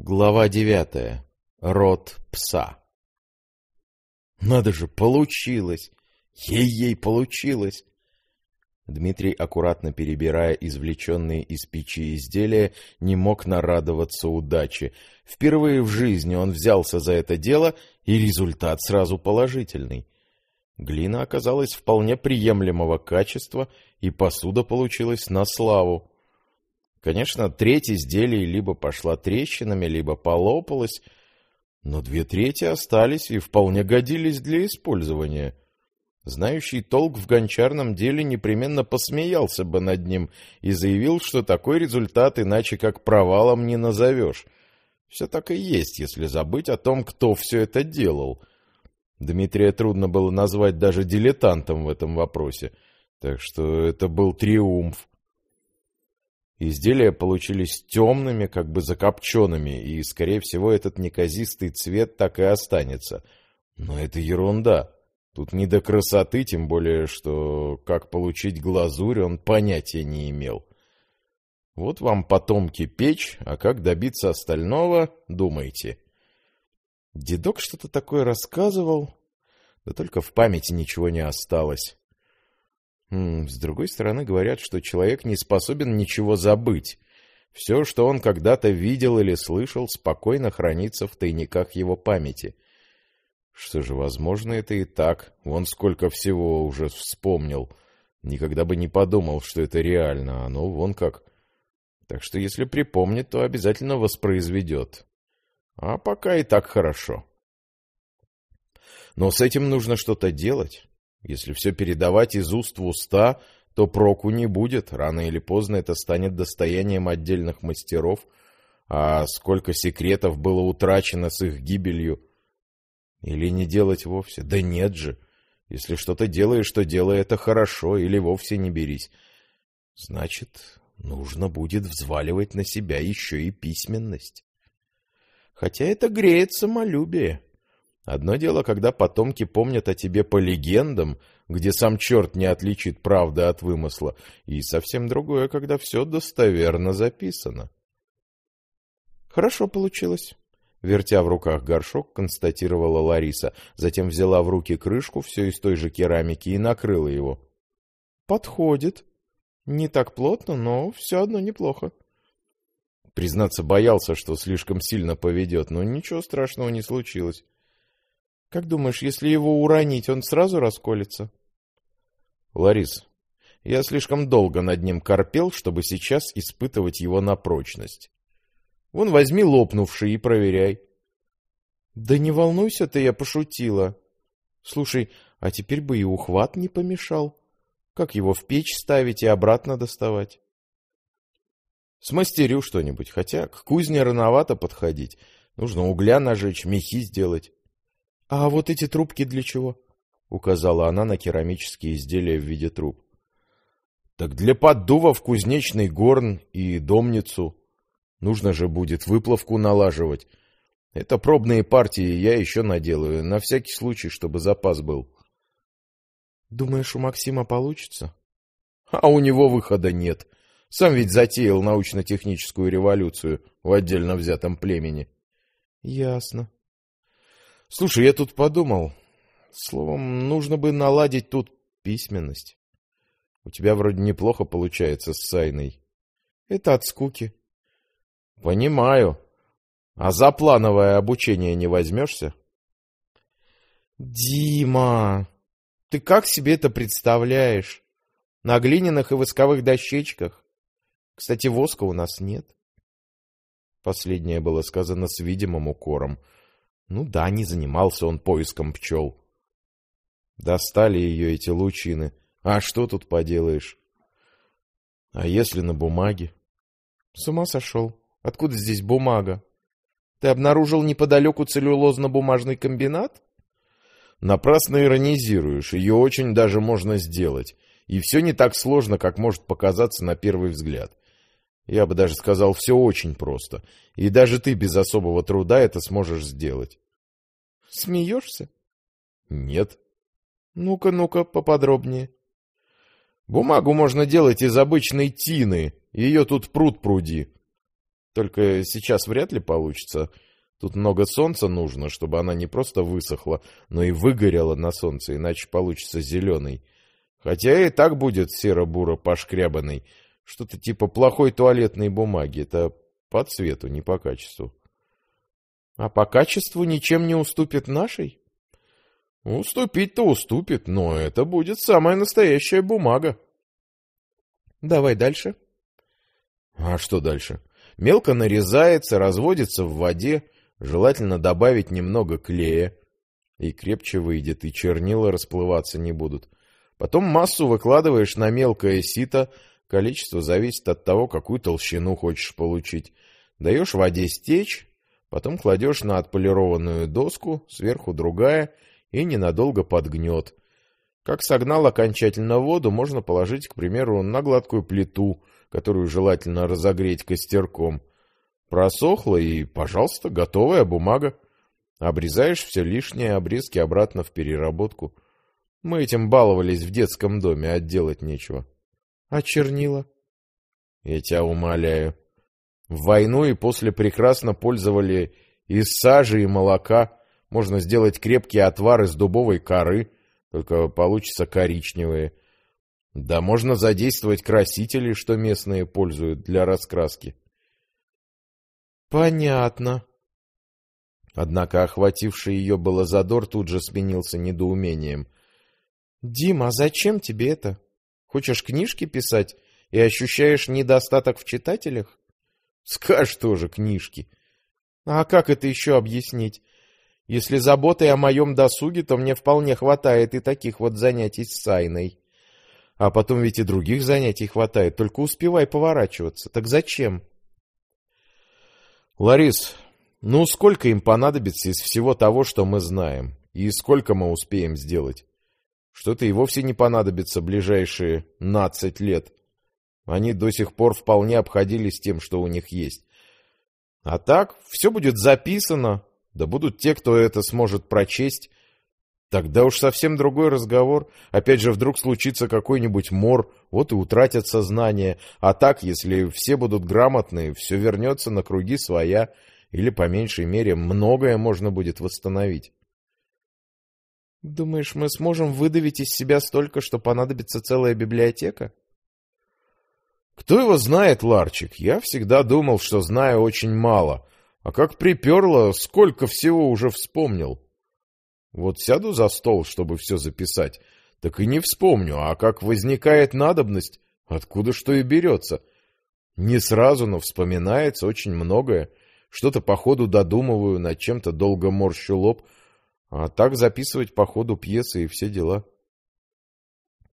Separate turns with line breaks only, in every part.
Глава девятая. Род пса. Надо же, получилось! Ей-ей получилось! Дмитрий, аккуратно перебирая извлеченные из печи изделия, не мог нарадоваться удаче. Впервые в жизни он взялся за это дело, и результат сразу положительный. Глина оказалась вполне приемлемого качества, и посуда получилась на славу. Конечно, треть изделий либо пошла трещинами, либо полопалась, но две трети остались и вполне годились для использования. Знающий толк в гончарном деле непременно посмеялся бы над ним и заявил, что такой результат иначе как провалом не назовешь. Все так и есть, если забыть о том, кто все это делал. Дмитрия трудно было назвать даже дилетантом в этом вопросе, так что это был триумф. Изделия получились темными, как бы закопченными, и, скорее всего, этот неказистый цвет так и останется. Но это ерунда. Тут не до красоты, тем более, что как получить глазурь он понятия не имел. Вот вам потомки печь, а как добиться остального, думайте. Дедок что-то такое рассказывал, да только в памяти ничего не осталось. С другой стороны, говорят, что человек не способен ничего забыть. Все, что он когда-то видел или слышал, спокойно хранится в тайниках его памяти. Что же, возможно, это и так. Вон сколько всего уже вспомнил. Никогда бы не подумал, что это реально, а ну вон как. Так что если припомнит, то обязательно воспроизведет. А пока и так хорошо. Но с этим нужно что-то делать. Если все передавать из уст в уста, то проку не будет. Рано или поздно это станет достоянием отдельных мастеров. А сколько секретов было утрачено с их гибелью. Или не делать вовсе? Да нет же. Если что-то делаешь, то делай это хорошо, или вовсе не берись. Значит, нужно будет взваливать на себя еще и письменность. Хотя это греет самолюбие. Одно дело, когда потомки помнят о тебе по легендам, где сам черт не отличит правды от вымысла, и совсем другое, когда все достоверно записано. Хорошо получилось. Вертя в руках горшок, констатировала Лариса, затем взяла в руки крышку, все из той же керамики, и накрыла его. Подходит. Не так плотно, но все одно неплохо. Признаться, боялся, что слишком сильно поведет, но ничего страшного не случилось. Как думаешь, если его уронить, он сразу расколется? Ларис, я слишком долго над ним корпел, чтобы сейчас испытывать его на прочность. Вон возьми лопнувший и проверяй. Да не волнуйся ты, я пошутила. Слушай, а теперь бы и ухват не помешал. Как его в печь ставить и обратно доставать? Смастерю что-нибудь, хотя к кузне рановато подходить. Нужно угля нажечь, мехи сделать. — А вот эти трубки для чего? — указала она на керамические изделия в виде труб. — Так для поддува в кузнечный горн и домницу. Нужно же будет выплавку налаживать. Это пробные партии я еще наделаю, на всякий случай, чтобы запас был. — Думаешь, у Максима получится? — А у него выхода нет. Сам ведь затеял научно-техническую революцию в отдельно взятом племени. — Ясно. Слушай, я тут подумал. Словом, нужно бы наладить тут письменность. У тебя вроде неплохо получается с Сайной. Это от скуки. Понимаю. А за плановое обучение не возьмешься? Дима, ты как себе это представляешь? На глиняных и восковых дощечках? Кстати, воска у нас нет. Последнее было сказано с видимым укором — ну да, не занимался он поиском пчел. Достали ее эти лучины. А что тут поделаешь? А если на бумаге? С ума сошел. Откуда здесь бумага? Ты обнаружил неподалеку целлюлозно-бумажный комбинат? Напрасно иронизируешь. Ее очень даже можно сделать. И все не так сложно, как может показаться на первый взгляд. Я бы даже сказал, все очень просто. И даже ты без особого труда это сможешь сделать. Смеешься? Нет. Ну-ка, ну-ка, поподробнее. Бумагу можно делать из обычной тины. Ее тут пруд пруди. Только сейчас вряд ли получится. Тут много солнца нужно, чтобы она не просто высохла, но и выгорела на солнце, иначе получится зеленый. Хотя и так будет серо-буро пошкрябанный. Что-то типа плохой туалетной бумаги. Это по цвету, не по качеству. А по качеству ничем не уступит нашей? Уступить-то уступит, но это будет самая настоящая бумага. Давай дальше. А что дальше? Мелко нарезается, разводится в воде, желательно добавить немного клея. И крепче выйдет, и чернила расплываться не будут. Потом массу выкладываешь на мелкое сито, количество зависит от того, какую толщину хочешь получить. Даешь воде стечь, потом кладешь на отполированную доску, сверху другая, и ненадолго подгнет. Как согнал окончательно воду, можно положить, к примеру, на гладкую плиту, которую желательно разогреть костерком. Просохло и, пожалуйста, готовая бумага. Обрезаешь все лишнее, обрезки обратно в переработку. Мы этим баловались в детском доме, а делать нечего. А чернила? Я тебя умоляю. В войну и после прекрасно пользовали из сажи и молока. Можно сделать крепкий отвар из дубовой коры, только получится коричневые. Да можно задействовать красители, что местные пользуют для раскраски. Понятно. Однако охвативший ее было задор тут же сменился недоумением. Дима, а зачем тебе это? Хочешь книжки писать и ощущаешь недостаток в читателях? Скажешь тоже книжки. А как это еще объяснить? Если заботой о моем досуге, то мне вполне хватает и таких вот занятий с Сайной. А потом ведь и других занятий хватает, только успевай поворачиваться. Так зачем? Ларис, ну сколько им понадобится из всего того, что мы знаем? И сколько мы успеем сделать? Что-то и вовсе не понадобится ближайшие 15 лет. Они до сих пор вполне обходились тем, что у них есть. А так, все будет записано, да будут те, кто это сможет прочесть, Тогда уж совсем другой разговор. Опять же, вдруг случится какой-нибудь мор, вот и утратят сознание. А так, если все будут грамотные, все вернется на круги своя, или, по меньшей мере, многое можно будет восстановить. Думаешь, мы сможем выдавить из себя столько, что понадобится целая библиотека? Кто его знает, Ларчик? Я всегда думал, что знаю очень мало. А как приперло, сколько всего уже вспомнил. Вот сяду за стол, чтобы все записать, так и не вспомню, а как возникает надобность, откуда что и берется. Не сразу, но вспоминается очень многое. Что-то по ходу додумываю, над чем-то долго морщу лоб, а так записывать по ходу пьесы и все дела.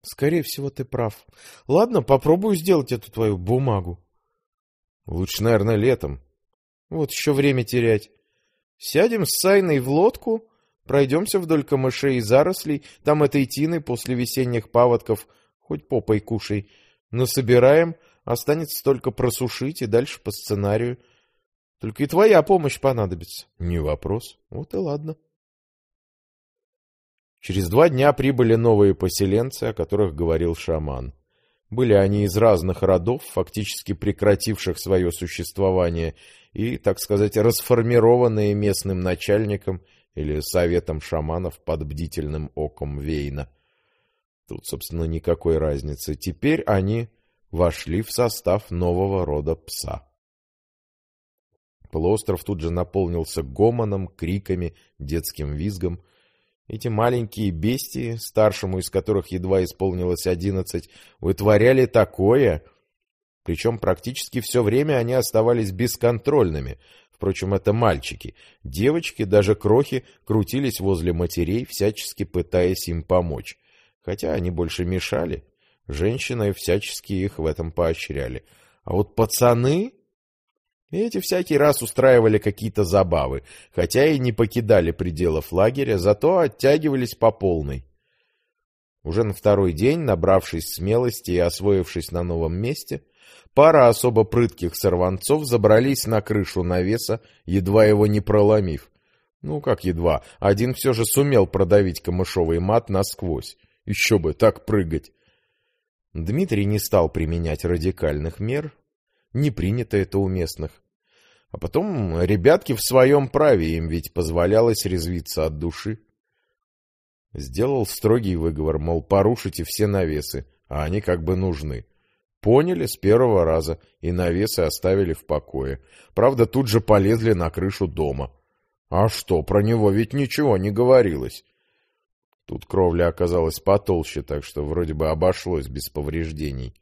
Скорее всего, ты прав. Ладно, попробую сделать эту твою бумагу. Лучше, наверное, летом. Вот еще время терять. Сядем с Сайной в лодку, Пройдемся вдоль камышей и зарослей, там этой тины после весенних паводков, хоть попой кушай. Насобираем, останется только просушить и дальше по сценарию. Только и твоя помощь понадобится. Не вопрос. Вот и ладно. Через два дня прибыли новые поселенцы, о которых говорил шаман. Были они из разных родов, фактически прекративших свое существование, и, так сказать, расформированные местным начальником или советом шаманов под бдительным оком Вейна. Тут, собственно, никакой разницы. Теперь они вошли в состав нового рода пса. Полуостров тут же наполнился гомоном, криками, детским визгом. Эти маленькие бестии, старшему из которых едва исполнилось одиннадцать, вытворяли такое... Причем практически все время они оставались бесконтрольными, Впрочем, это мальчики. Девочки, даже крохи, крутились возле матерей, всячески пытаясь им помочь. Хотя они больше мешали. Женщины всячески их в этом поощряли. А вот пацаны... Эти всякий раз устраивали какие-то забавы, хотя и не покидали пределов лагеря, зато оттягивались по полной. Уже на второй день, набравшись смелости и освоившись на новом месте, Пара особо прытких сорванцов забрались на крышу навеса, едва его не проломив. Ну, как едва. Один все же сумел продавить камышовый мат насквозь. Еще бы, так прыгать. Дмитрий не стал применять радикальных мер. Не принято это у местных. А потом ребятки в своем праве, им ведь позволялось резвиться от души. Сделал строгий выговор, мол, порушите все навесы, а они как бы нужны. Поняли с первого раза и навесы оставили в покое. Правда, тут же полезли на крышу дома. А что, про него ведь ничего не говорилось. Тут кровля оказалась потолще, так что вроде бы обошлось без повреждений.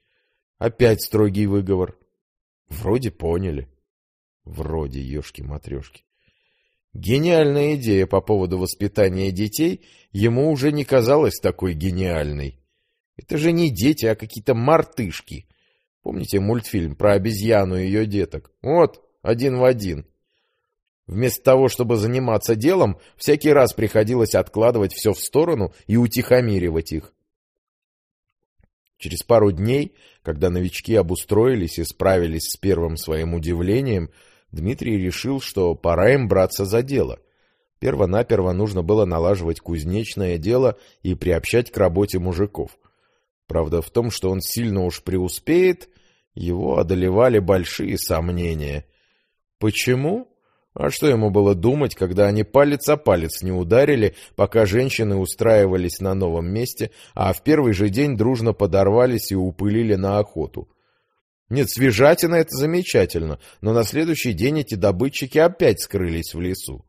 Опять строгий выговор. Вроде поняли. Вроде, ешки-матрешки. Гениальная идея по поводу воспитания детей ему уже не казалась такой гениальной. Это же не дети, а какие-то мартышки. Помните мультфильм про обезьяну и ее деток? Вот, один в один. Вместо того, чтобы заниматься делом, всякий раз приходилось откладывать все в сторону и утихомиривать их. Через пару дней, когда новички обустроились и справились с первым своим удивлением, Дмитрий решил, что пора им браться за дело. Первонаперво нужно было налаживать кузнечное дело и приобщать к работе мужиков. Правда, в том, что он сильно уж преуспеет, его одолевали большие сомнения. Почему? А что ему было думать, когда они палец о палец не ударили, пока женщины устраивались на новом месте, а в первый же день дружно подорвались и упылили на охоту? Нет, свежатина — это замечательно, но на следующий день эти добытчики опять скрылись в лесу.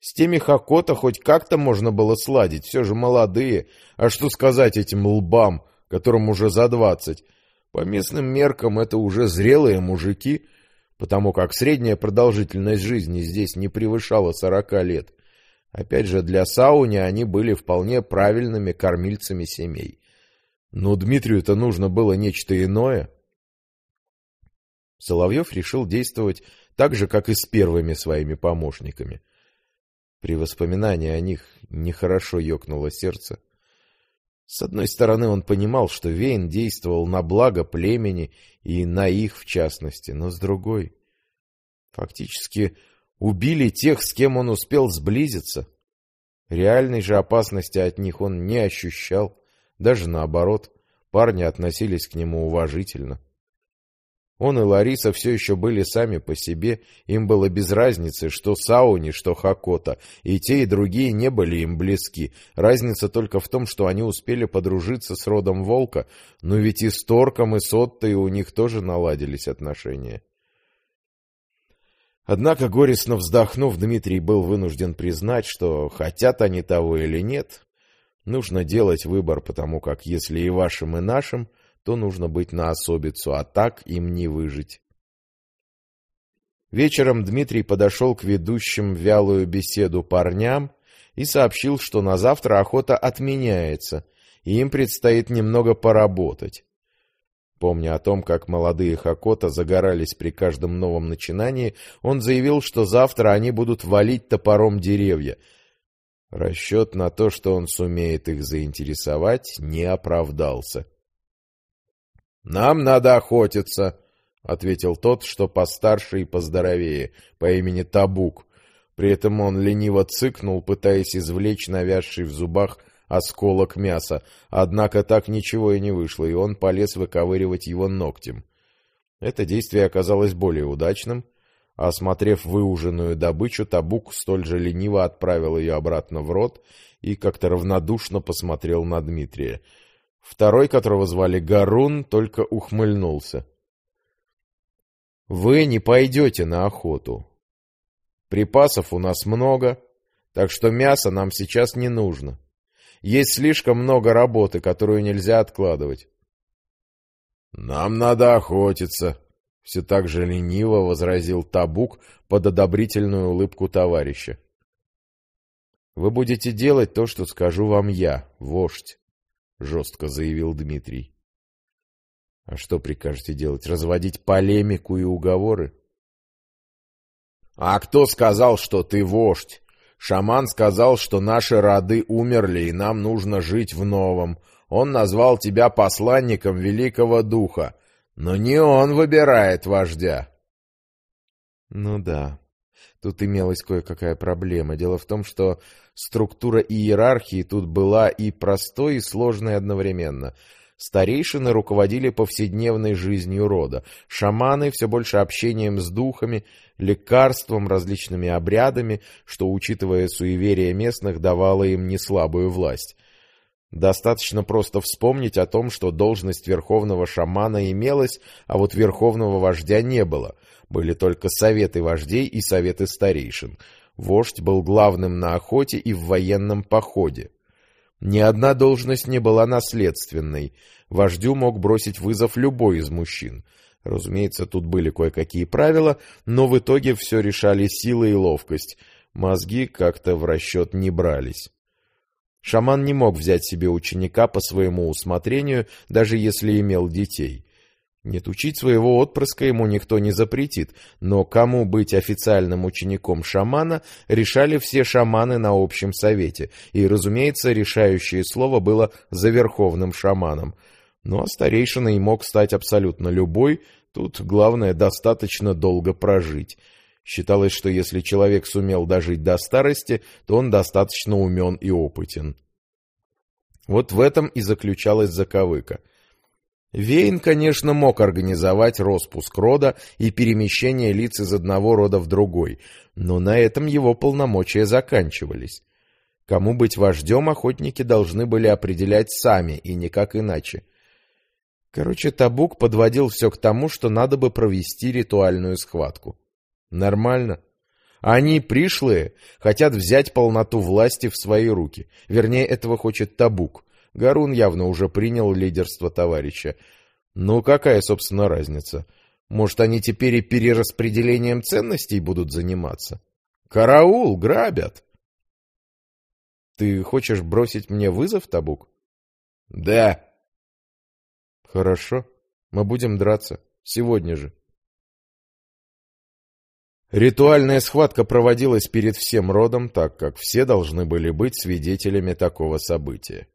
С теми Хакота хоть как-то можно было сладить, все же молодые. А что сказать этим лбам, которым уже за двадцать? По местным меркам это уже зрелые мужики — потому как средняя продолжительность жизни здесь не превышала 40 лет. Опять же, для Сауни они были вполне правильными кормильцами семей. Но Дмитрию-то нужно было нечто иное. Соловьев решил действовать так же, как и с первыми своими помощниками. При воспоминании о них нехорошо ёкнуло сердце. С одной стороны, он понимал, что Вейн действовал на благо племени и на их в частности, но с другой... Фактически убили тех, с кем он успел сблизиться. Реальной же опасности от них он не ощущал, даже наоборот, парни относились к нему уважительно. Он и Лариса все еще были сами по себе, им было без разницы, что Сауни, что Хакота, и те, и другие не были им близки. Разница только в том, что они успели подружиться с родом Волка, но ведь и с Торком, и с Оттой у них тоже наладились отношения. Однако, горестно вздохнув, Дмитрий был вынужден признать, что хотят они того или нет, нужно делать выбор, потому как если и вашим, и нашим – то нужно быть на особицу, а так им не выжить. Вечером Дмитрий подошел к ведущим вялую беседу парням и сообщил, что на завтра охота отменяется, и им предстоит немного поработать. Помня о том, как молодые Хакота загорались при каждом новом начинании, он заявил, что завтра они будут валить топором деревья. Расчет на то, что он сумеет их заинтересовать, не оправдался. «Нам надо охотиться», — ответил тот, что постарше и поздоровее, по имени Табук. При этом он лениво цыкнул, пытаясь извлечь навязший в зубах осколок мяса, однако так ничего и не вышло, и он полез выковыривать его ногтем. Это действие оказалось более удачным. Осмотрев выуженную добычу, Табук столь же лениво отправил ее обратно в рот и как-то равнодушно посмотрел на Дмитрия — Второй, которого звали Гарун, только ухмыльнулся. «Вы не пойдете на охоту. Припасов у нас много, так что мясо нам сейчас не нужно. Есть слишком много работы, которую нельзя откладывать». «Нам надо охотиться», — все так же лениво возразил Табук под одобрительную улыбку товарища. «Вы будете делать то, что скажу вам я, вождь. — жестко заявил Дмитрий. — А что прикажете делать? Разводить полемику и уговоры? — А кто сказал, что ты вождь? Шаман сказал, что наши роды умерли, и нам нужно жить в новом. Он назвал тебя посланником Великого Духа, но не он выбирает вождя. — Ну да, Тут имелась кое-какая проблема. Дело в том, что структура иерархии тут была и простой, и сложной одновременно. Старейшины руководили повседневной жизнью рода, шаманы все больше общением с духами, лекарством, различными обрядами, что, учитывая суеверия местных, давало им неслабую власть. Достаточно просто вспомнить о том, что должность верховного шамана имелась, а вот верховного вождя не было. Были только советы вождей и советы старейшин. Вождь был главным на охоте и в военном походе. Ни одна должность не была наследственной. Вождю мог бросить вызов любой из мужчин. Разумеется, тут были кое-какие правила, но в итоге все решали сила и ловкость. Мозги как-то в расчет не брались. Шаман не мог взять себе ученика по своему усмотрению, даже если имел детей. Нет, учить своего отпрыска ему никто не запретит, но кому быть официальным учеником шамана, решали все шаманы на общем совете, и, разумеется, решающее слово было за верховным шаманом. Ну а старейшиной мог стать абсолютно любой, тут главное достаточно долго прожить. Считалось, что если человек сумел дожить до старости, то он достаточно умен и опытен. Вот в этом и заключалась заковыка — Вейн, конечно, мог организовать распуск рода и перемещение лиц из одного рода в другой, но на этом его полномочия заканчивались. Кому быть вождем, охотники должны были определять сами, и никак иначе. Короче, Табук подводил все к тому, что надо бы провести ритуальную схватку. Нормально. Они, пришлые, хотят взять полноту власти в свои руки. Вернее, этого хочет Табук. Гарун явно уже принял лидерство товарища. Ну, какая, собственно, разница? Может, они теперь и перераспределением ценностей будут заниматься? Караул, грабят! Ты хочешь бросить мне вызов, Табук? Да. Хорошо. Мы будем драться. Сегодня же. Ритуальная схватка проводилась перед всем родом, так как все должны были быть свидетелями такого события.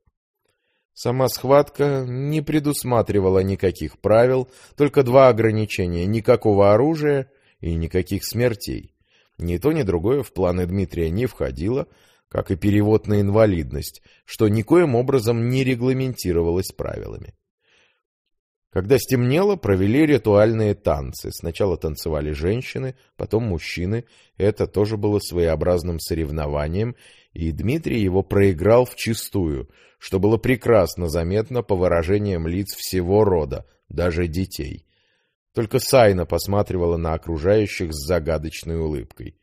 Сама схватка не предусматривала никаких правил, только два ограничения — никакого оружия и никаких смертей. Ни то, ни другое в планы Дмитрия не входило, как и перевод на инвалидность, что никоим образом не регламентировалось правилами. Когда стемнело, провели ритуальные танцы. Сначала танцевали женщины, потом мужчины. Это тоже было своеобразным соревнованием, и Дмитрий его проиграл вчистую, что было прекрасно заметно по выражениям лиц всего рода, даже детей. Только Сайна посматривала на окружающих с загадочной улыбкой.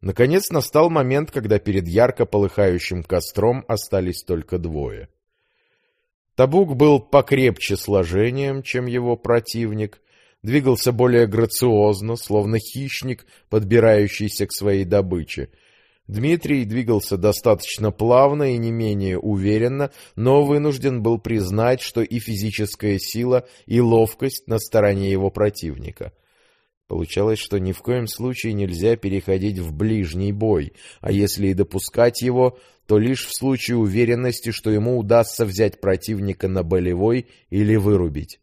Наконец настал момент, когда перед ярко полыхающим костром остались только двое. Табук был покрепче сложением, чем его противник, двигался более грациозно, словно хищник, подбирающийся к своей добыче — Дмитрий двигался достаточно плавно и не менее уверенно, но вынужден был признать, что и физическая сила, и ловкость на стороне его противника. Получалось, что ни в коем случае нельзя переходить в ближний бой, а если и допускать его, то лишь в случае уверенности, что ему удастся взять противника на болевой или вырубить.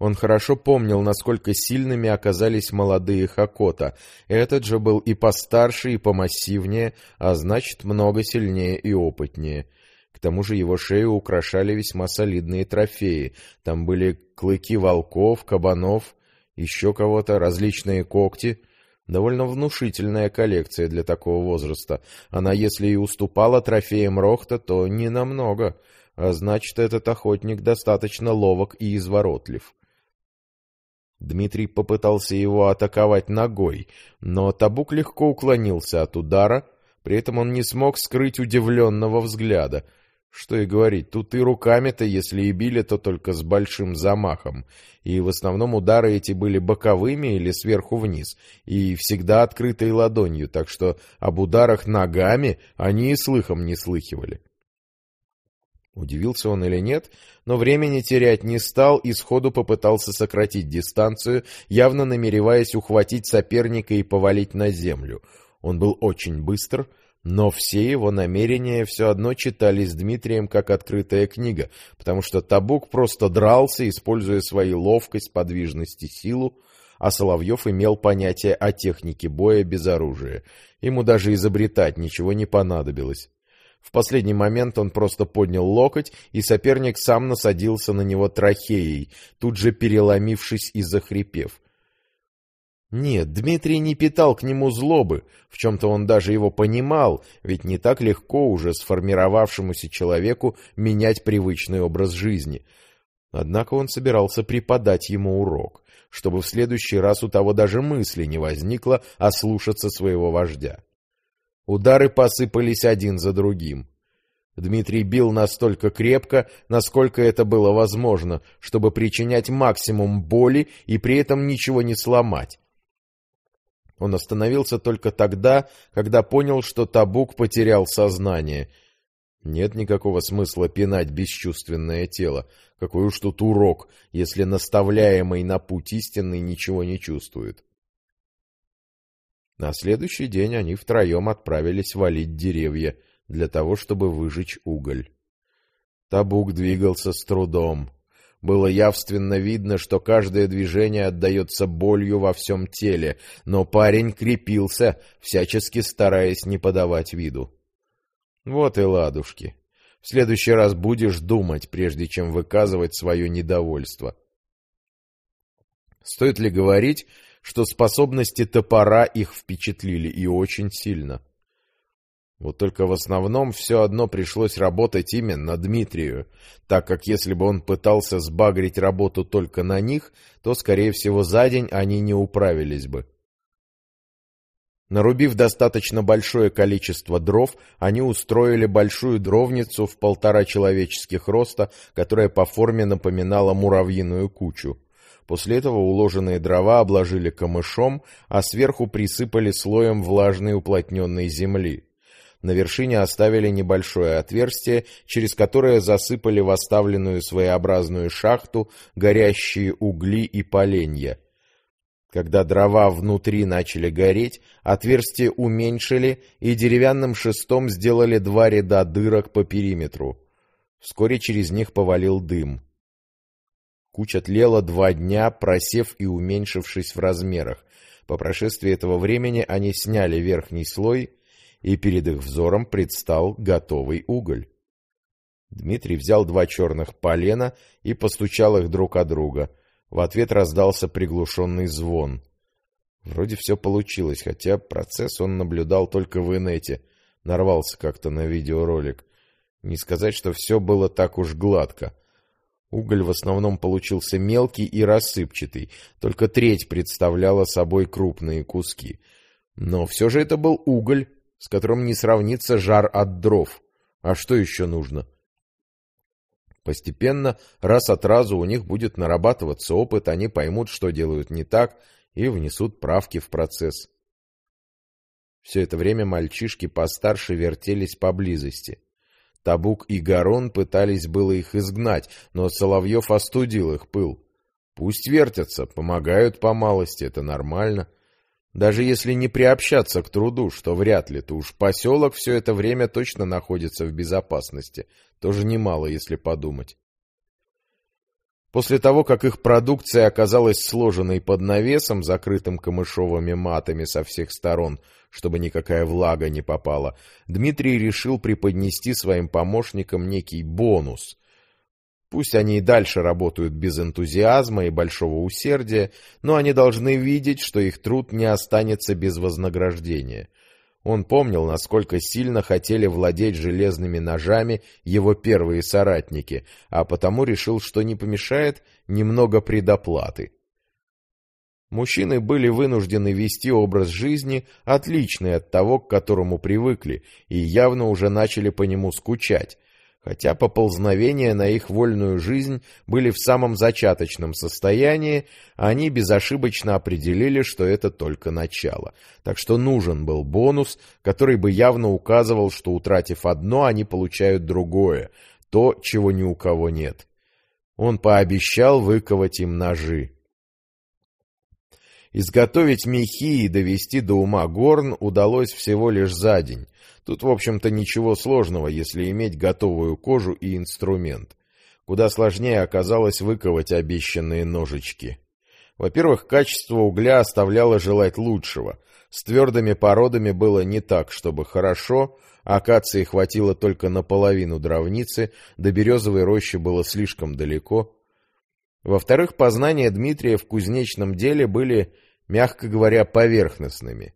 Он хорошо помнил, насколько сильными оказались молодые Хакота. Этот же был и постарше, и помассивнее, а значит, много сильнее и опытнее. К тому же его шею украшали весьма солидные трофеи. Там были клыки волков, кабанов, еще кого-то, различные когти. Довольно внушительная коллекция для такого возраста. Она, если и уступала трофеям Рохта, то не намного. А значит, этот охотник достаточно ловок и изворотлив. Дмитрий попытался его атаковать ногой, но Табук легко уклонился от удара, при этом он не смог скрыть удивленного взгляда. Что и говорить, тут и руками-то, если и били, то только с большим замахом. И в основном удары эти были боковыми или сверху вниз, и всегда открытой ладонью, так что об ударах ногами они и слыхом не слыхивали. Удивился он или нет, но времени терять не стал и сходу попытался сократить дистанцию, явно намереваясь ухватить соперника и повалить на землю. Он был очень быстр, но все его намерения все одно читались Дмитрием как открытая книга, потому что Табук просто дрался, используя свою ловкость, подвижность и силу, а Соловьев имел понятие о технике боя без оружия. Ему даже изобретать ничего не понадобилось. В последний момент он просто поднял локоть, и соперник сам насадился на него трахеей, тут же переломившись и захрипев. Нет, Дмитрий не питал к нему злобы, в чем-то он даже его понимал, ведь не так легко уже сформировавшемуся человеку менять привычный образ жизни. Однако он собирался преподать ему урок, чтобы в следующий раз у того даже мысли не возникло ослушаться своего вождя. Удары посыпались один за другим. Дмитрий бил настолько крепко, насколько это было возможно, чтобы причинять максимум боли и при этом ничего не сломать. Он остановился только тогда, когда понял, что Табук потерял сознание. Нет никакого смысла пинать бесчувственное тело. Какой уж тут урок, если наставляемый на путь истинный ничего не чувствует. На следующий день они втроем отправились валить деревья для того, чтобы выжечь уголь. Табук двигался с трудом. Было явственно видно, что каждое движение отдается болью во всем теле, но парень крепился, всячески стараясь не подавать виду. Вот и ладушки. В следующий раз будешь думать, прежде чем выказывать свое недовольство. Стоит ли говорить, что способности топора их впечатлили и очень сильно? Вот только в основном все одно пришлось работать именно Дмитрию, так как если бы он пытался сбагрить работу только на них, то, скорее всего, за день они не управились бы. Нарубив достаточно большое количество дров, они устроили большую дровницу в полтора человеческих роста, которая по форме напоминала муравьиную кучу. После этого уложенные дрова обложили камышом, а сверху присыпали слоем влажной уплотненной земли. На вершине оставили небольшое отверстие, через которое засыпали в оставленную своеобразную шахту горящие угли и поленья. Когда дрова внутри начали гореть, отверстие уменьшили и деревянным шестом сделали два ряда дырок по периметру. Вскоре через них повалил дым. Куча тлела два дня, просев и уменьшившись в размерах. По прошествии этого времени они сняли верхний слой и перед их взором предстал готовый уголь. Дмитрий взял два черных полена и постучал их друг о друга. В ответ раздался приглушенный звон. Вроде все получилось, хотя процесс он наблюдал только в инете, нарвался как-то на видеоролик. Не сказать, что все было так уж гладко. Уголь в основном получился мелкий и рассыпчатый, только треть представляла собой крупные куски. Но все же это был уголь, с которым не сравнится жар от дров. А что еще нужно? Постепенно, раз от разу у них будет нарабатываться опыт, они поймут, что делают не так, и внесут правки в процесс. Все это время мальчишки постарше вертелись поблизости. Табук и Гарон пытались было их изгнать, но Соловьев остудил их пыл. Пусть вертятся, помогают по малости, это нормально. — даже если не приобщаться к труду, что вряд ли, то уж поселок все это время точно находится в безопасности. Тоже немало, если подумать. После того, как их продукция оказалась сложенной под навесом, закрытым камышовыми матами со всех сторон, чтобы никакая влага не попала, Дмитрий решил преподнести своим помощникам некий бонус, Пусть они и дальше работают без энтузиазма и большого усердия, но они должны видеть, что их труд не останется без вознаграждения. Он помнил, насколько сильно хотели владеть железными ножами его первые соратники, а потому решил, что не помешает немного предоплаты. Мужчины были вынуждены вести образ жизни, отличный от того, к которому привыкли, и явно уже начали по нему скучать, Хотя поползновения на их вольную жизнь были в самом зачаточном состоянии, они безошибочно определили, что это только начало. Так что нужен был бонус, который бы явно указывал, что утратив одно, они получают другое, то, чего ни у кого нет. Он пообещал выковать им ножи. Изготовить мехи и довести до ума горн удалось всего лишь за день. Тут, в общем-то, ничего сложного, если иметь готовую кожу и инструмент. Куда сложнее оказалось выковать обещанные ножички. Во-первых, качество угля оставляло желать лучшего. С твердыми породами было не так, чтобы хорошо, акации хватило только наполовину дровницы, до березовой рощи было слишком далеко. Во-вторых, познания Дмитрия в кузнечном деле были, мягко говоря, поверхностными.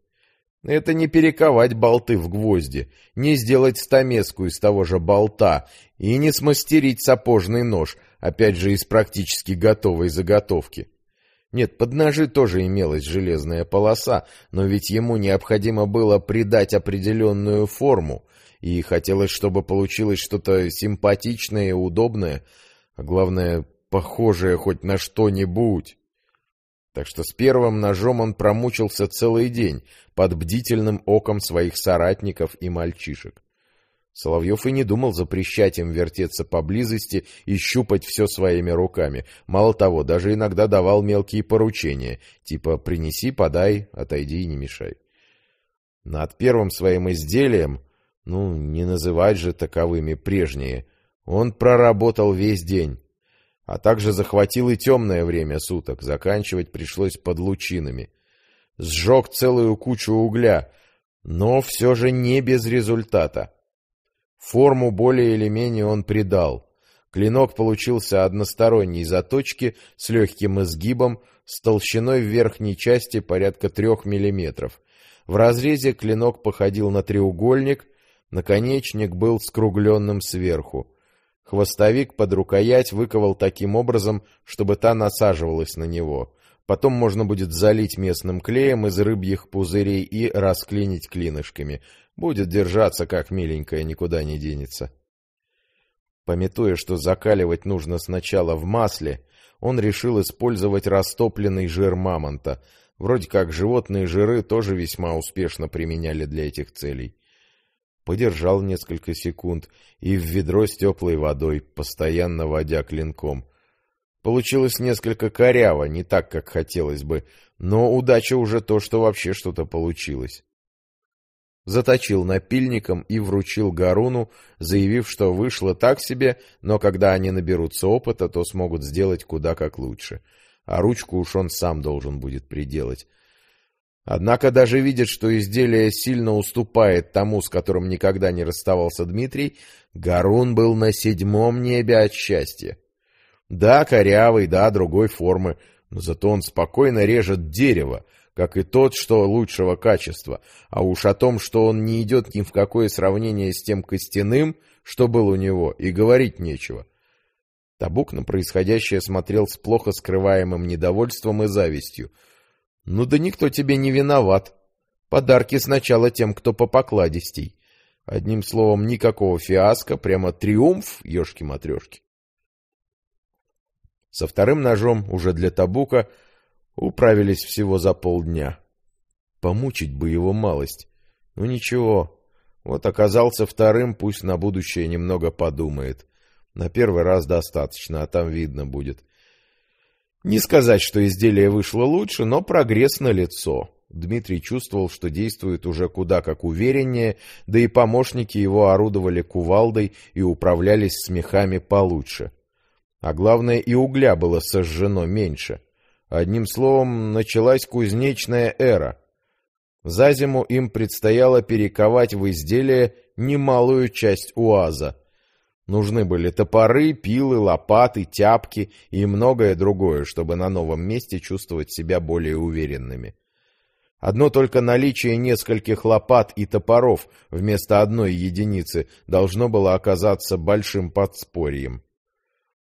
Это не перековать болты в гвозди, не сделать стамеску из того же болта и не смастерить сапожный нож, опять же из практически готовой заготовки. Нет, под ножи тоже имелась железная полоса, но ведь ему необходимо было придать определенную форму, и хотелось, чтобы получилось что-то симпатичное и удобное, а главное, похожее хоть на что-нибудь. Так что с первым ножом он промучился целый день под бдительным оком своих соратников и мальчишек. Соловьев и не думал запрещать им вертеться поблизости и щупать все своими руками. Мало того, даже иногда давал мелкие поручения, типа «принеси, подай, отойди и не мешай». Над первым своим изделием, ну, не называть же таковыми прежние, он проработал весь день, а также захватил и темное время суток, заканчивать пришлось под лучинами. Сжег целую кучу угля, но все же не без результата. Форму более или менее он придал. Клинок получился односторонней заточки с легким изгибом, с толщиной в верхней части порядка трех миллиметров. В разрезе клинок походил на треугольник, наконечник был скругленным сверху. Хвостовик под рукоять выковал таким образом, чтобы та насаживалась на него. Потом можно будет залить местным клеем из рыбьих пузырей и расклинить клинышками. Будет держаться как миленькая, никуда не денется. Пометуя, что закаливать нужно сначала в масле, он решил использовать растопленный жир мамонта. Вроде как животные жиры тоже весьма успешно применяли для этих целей. Подержал несколько секунд и в ведро с теплой водой, постоянно водя клинком. Получилось несколько коряво, не так, как хотелось бы, но удача уже то, что вообще что-то получилось. Заточил напильником и вручил Гаруну, заявив, что вышло так себе, но когда они наберутся опыта, то смогут сделать куда как лучше. А ручку уж он сам должен будет приделать. Однако даже видя, что изделие сильно уступает тому, с которым никогда не расставался Дмитрий, Гарун был на седьмом небе от счастья. Да, корявый, да, другой формы, но зато он спокойно режет дерево, как и тот, что лучшего качества, а уж о том, что он не идет ни в какое сравнение с тем костяным, что был у него, и говорить нечего. Табук на происходящее смотрел с плохо скрываемым недовольством и завистью — ну да никто тебе не виноват. Подарки сначала тем, кто попокладистей. Одним словом, никакого фиаско, прямо триумф ешки-матрешки. Со вторым ножом, уже для табука, управились всего за полдня. Помучить бы его малость. Ну ничего, вот оказался вторым, пусть на будущее немного подумает. На первый раз достаточно, а там видно будет. Не сказать, что изделие вышло лучше, но прогресс налицо. Дмитрий чувствовал, что действует уже куда как увереннее, да и помощники его орудовали кувалдой и управлялись с мехами получше. А главное, и угля было сожжено меньше. Одним словом, началась кузнечная эра. За зиму им предстояло перековать в изделие немалую часть УАЗа — Нужны были топоры, пилы, лопаты, тяпки и многое другое, чтобы на новом месте чувствовать себя более уверенными. Одно только наличие нескольких лопат и топоров вместо одной единицы должно было оказаться большим подспорьем.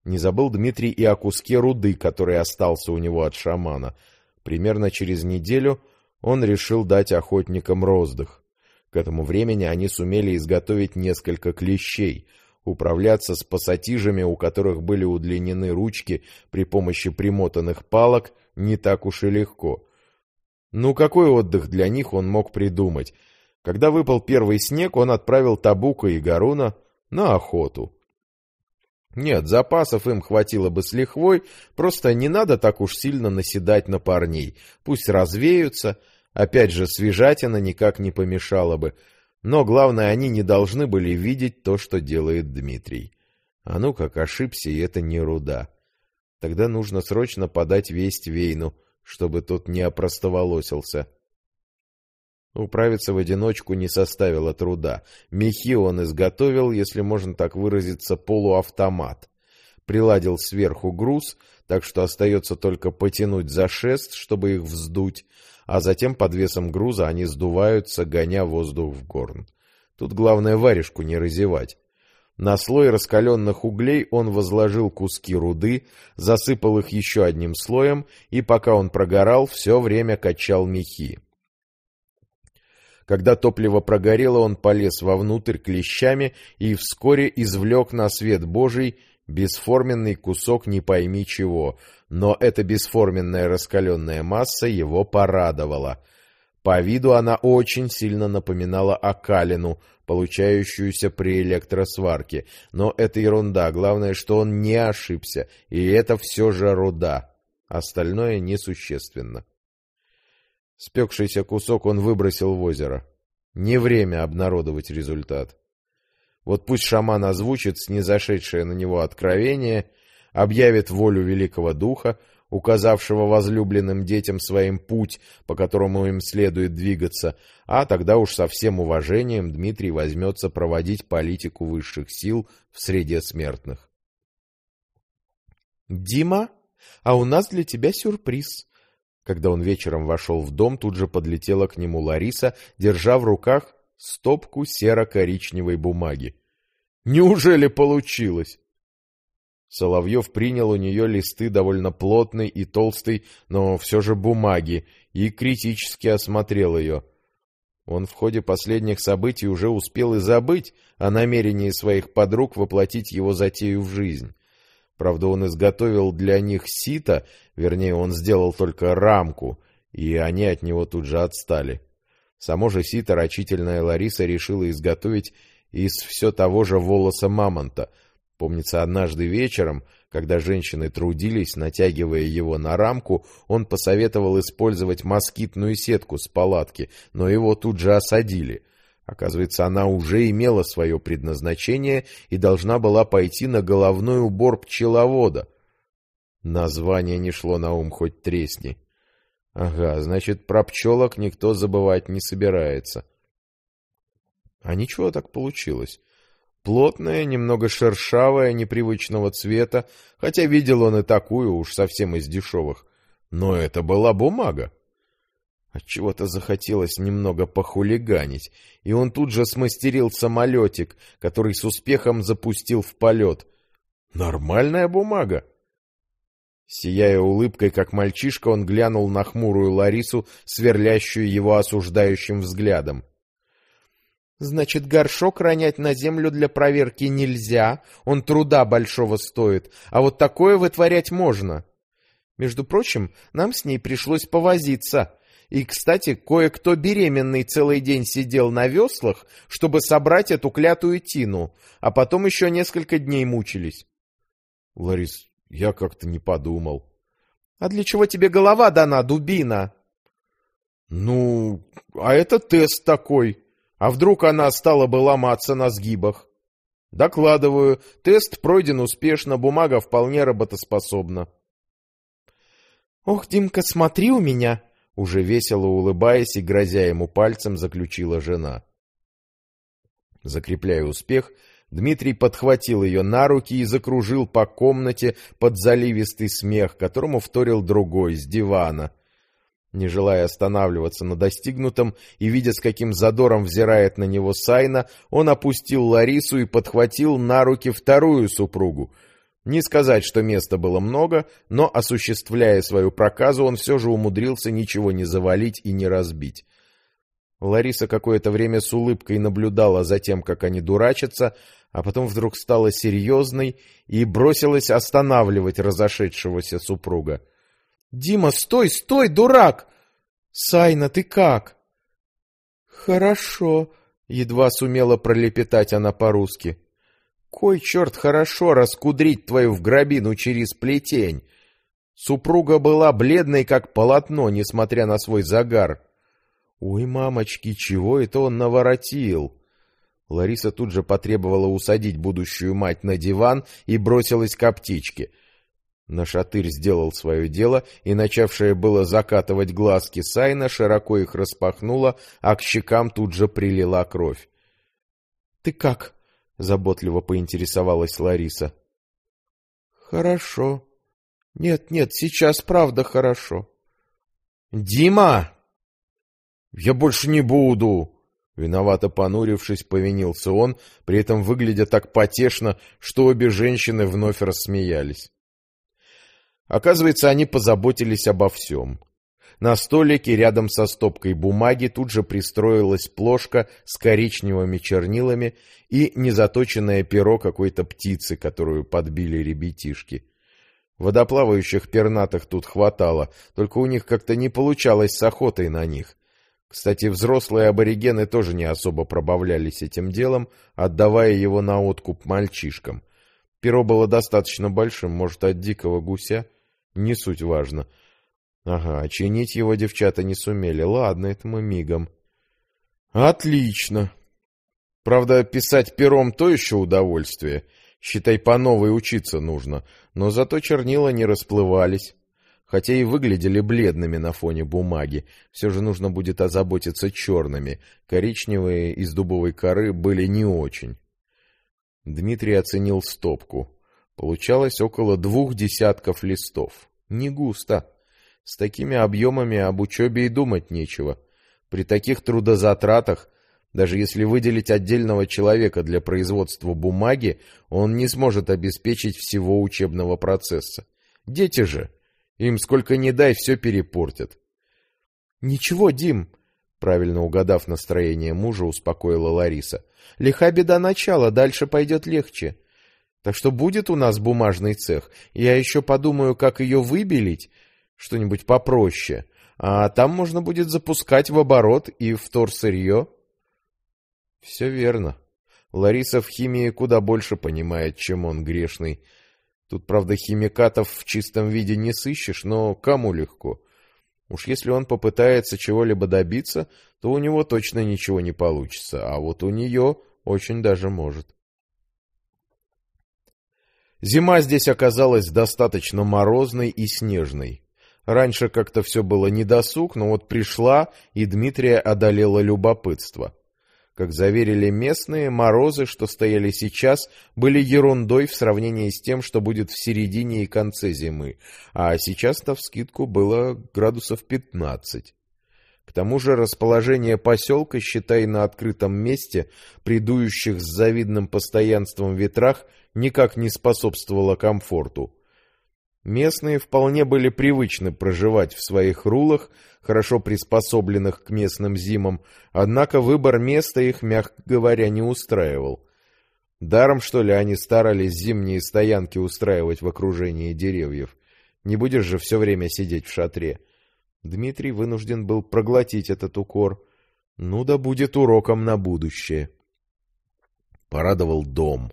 Не забыл Дмитрий и о куске руды, который остался у него от шамана. Примерно через неделю он решил дать охотникам роздых. К этому времени они сумели изготовить несколько клещей — Управляться с пассатижами, у которых были удлинены ручки при помощи примотанных палок, не так уж и легко. Ну какой отдых для них он мог придумать? Когда выпал первый снег, он отправил Табука и Гаруна на охоту. Нет, запасов им хватило бы с лихвой, просто не надо так уж сильно наседать на парней. Пусть развеются, опять же, свежатина никак не помешала бы. Но главное, они не должны были видеть то, что делает Дмитрий. А ну как ошибся, и это не руда. Тогда нужно срочно подать весть Вейну, чтобы тот не опростоволосился. Управиться в одиночку не составило труда. Мехи он изготовил, если можно так выразиться, полуавтомат. Приладил сверху груз, так что остается только потянуть за шест, чтобы их вздуть, а затем под весом груза они сдуваются, гоня воздух в горн. Тут главное варежку не разевать. На слой раскаленных углей он возложил куски руды, засыпал их еще одним слоем и, пока он прогорал, все время качал мехи. Когда топливо прогорело, он полез вовнутрь клещами и вскоре извлек на свет Божий бесформенный кусок не пойми чего, но эта бесформенная раскаленная масса его порадовала. По виду она очень сильно напоминала окалину, получающуюся при электросварке. Но это ерунда, главное, что он не ошибся, и это все же руда. Остальное несущественно. Спекшийся кусок он выбросил в озеро. Не время обнародовать результат. Вот пусть шаман озвучит снизошедшее на него откровение, объявит волю великого духа, указавшего возлюбленным детям своим путь, по которому им следует двигаться, а тогда уж со всем уважением Дмитрий возьмется проводить политику высших сил в среде смертных.
«Дима, а у нас для тебя сюрприз!» Когда он вечером вошел в дом, тут же подлетела к нему Лариса, держа в руках стопку серо-коричневой бумаги. «Неужели получилось?» Соловьев принял у нее листы довольно плотной и толстой, но все же бумаги, и критически осмотрел ее. Он в ходе последних событий уже успел и забыть о намерении своих подруг воплотить его затею в жизнь. Правда, он изготовил для них сито, вернее, он сделал только рамку, и они от него тут же отстали. Само же сито рачительная Лариса решила изготовить из все того же волоса мамонта — Помнится, однажды вечером, когда женщины трудились, натягивая его на рамку, он посоветовал использовать москитную сетку с палатки, но его тут же осадили. Оказывается, она уже имела свое предназначение и должна была пойти на головной убор пчеловода. Название не шло на ум, хоть тресни. Ага, значит, про пчелок никто забывать не собирается. А ничего так получилось. Плотная, немного шершавая, непривычного цвета, хотя видел он и такую, уж совсем из дешевых. Но это была бумага. Отчего-то захотелось немного похулиганить, и он тут же смастерил самолетик, который с успехом запустил в полет. Нормальная бумага. Сияя улыбкой, как мальчишка, он глянул на хмурую Ларису, сверлящую его осуждающим взглядом. Значит, горшок ронять на землю для проверки нельзя, он труда большого стоит, а вот такое вытворять можно. Между прочим, нам с ней пришлось повозиться. И, кстати, кое-кто беременный целый день сидел на веслах, чтобы собрать эту клятую тину, а потом еще несколько дней мучились.
Ларис, я как-то не подумал.
А для чего тебе голова дана, дубина?
Ну, а это тест такой. А вдруг она стала бы ломаться на сгибах? Докладываю, тест пройден успешно, бумага вполне работоспособна.
Ох, Димка, смотри у меня!
Уже весело улыбаясь и грозя ему пальцем, заключила жена. Закрепляя успех, Дмитрий подхватил ее на руки и закружил по комнате под заливистый смех, которому вторил другой с дивана, не желая останавливаться на достигнутом и видя, с каким задором взирает на него Сайна, он опустил Ларису и подхватил на руки вторую супругу. Не сказать, что места было много, но, осуществляя свою проказу, он все же умудрился ничего не завалить и не разбить. Лариса какое-то время с улыбкой наблюдала за тем, как они дурачатся, а потом вдруг стала серьезной и бросилась останавливать разошедшегося супруга.
«Дима, стой, стой, дурак!» «Сайна, ты как?» «Хорошо», — едва сумела пролепетать она по-русски. «Кой черт хорошо раскудрить твою в гробину через плетень!» Супруга была бледной, как полотно, несмотря на свой загар. «Ой, мамочки, чего это он наворотил?» Лариса тут же потребовала усадить будущую мать на диван и бросилась к аптечке — Нашатырь сделал свое дело, и начавшая было закатывать глазки Сайна широко их распахнула, а к щекам тут же прилила кровь. — Ты как? — заботливо поинтересовалась Лариса. — Хорошо. Нет, нет, сейчас правда хорошо. — Дима! — Я больше не буду! Виновато понурившись, повинился он, при этом выглядя так потешно, что обе женщины вновь рассмеялись. Оказывается, они позаботились обо всем. На столике рядом со стопкой бумаги тут же пристроилась плошка с коричневыми чернилами и незаточенное перо какой-то птицы, которую подбили ребятишки. Водоплавающих пернатых тут хватало, только у них как-то не получалось с охотой на них. Кстати, взрослые аборигены тоже не особо пробавлялись этим делом, отдавая его на откуп мальчишкам. Перо было достаточно большим, может, от дикого гуся. Не суть важно. Ага, чинить его девчата не сумели. Ладно, это мы мигом. Отлично. Правда, писать пером то еще удовольствие. Считай, по новой учиться нужно. Но зато чернила не расплывались хотя и выглядели бледными на фоне бумаги, все же нужно будет озаботиться черными, коричневые из дубовой коры были не очень. Дмитрий оценил стопку. Получалось около двух десятков листов. Не густо. С такими объемами об учебе и думать нечего. При таких трудозатратах, даже если выделить отдельного человека для производства бумаги, он не сможет обеспечить всего учебного процесса. Дети же им сколько ни дай, все перепортят. — Ничего, Дим, — правильно угадав настроение мужа, успокоила Лариса. — Лиха беда начала, дальше пойдет легче. Так что будет у нас бумажный цех. Я еще подумаю, как ее выбелить, что-нибудь попроще. А там можно будет запускать в оборот и вторсырье. — Все верно. Лариса в химии куда больше понимает, чем он грешный. Тут, правда, химикатов в чистом виде не сыщешь, но кому легко? Уж если он попытается чего-либо добиться, то у него точно ничего не получится, а вот у нее очень даже может. Зима здесь оказалась достаточно морозной и снежной. Раньше как-то все было недосуг, но вот пришла, и Дмитрия одолело любопытство. Как заверили местные, морозы, что стояли сейчас, были ерундой в сравнении с тем, что будет в середине и конце зимы, а сейчас-то вскидку было градусов 15. К тому же расположение поселка, считай на открытом месте, при с завидным постоянством ветрах, никак не способствовало комфорту. Местные вполне были привычны проживать в своих рулах, хорошо приспособленных к местным зимам, однако выбор места их, мягко говоря, не устраивал. Даром, что ли, они старались зимние стоянки устраивать в окружении деревьев. Не будешь же все время сидеть в шатре. Дмитрий вынужден был проглотить этот укор. Ну да будет уроком на будущее. Порадовал дом.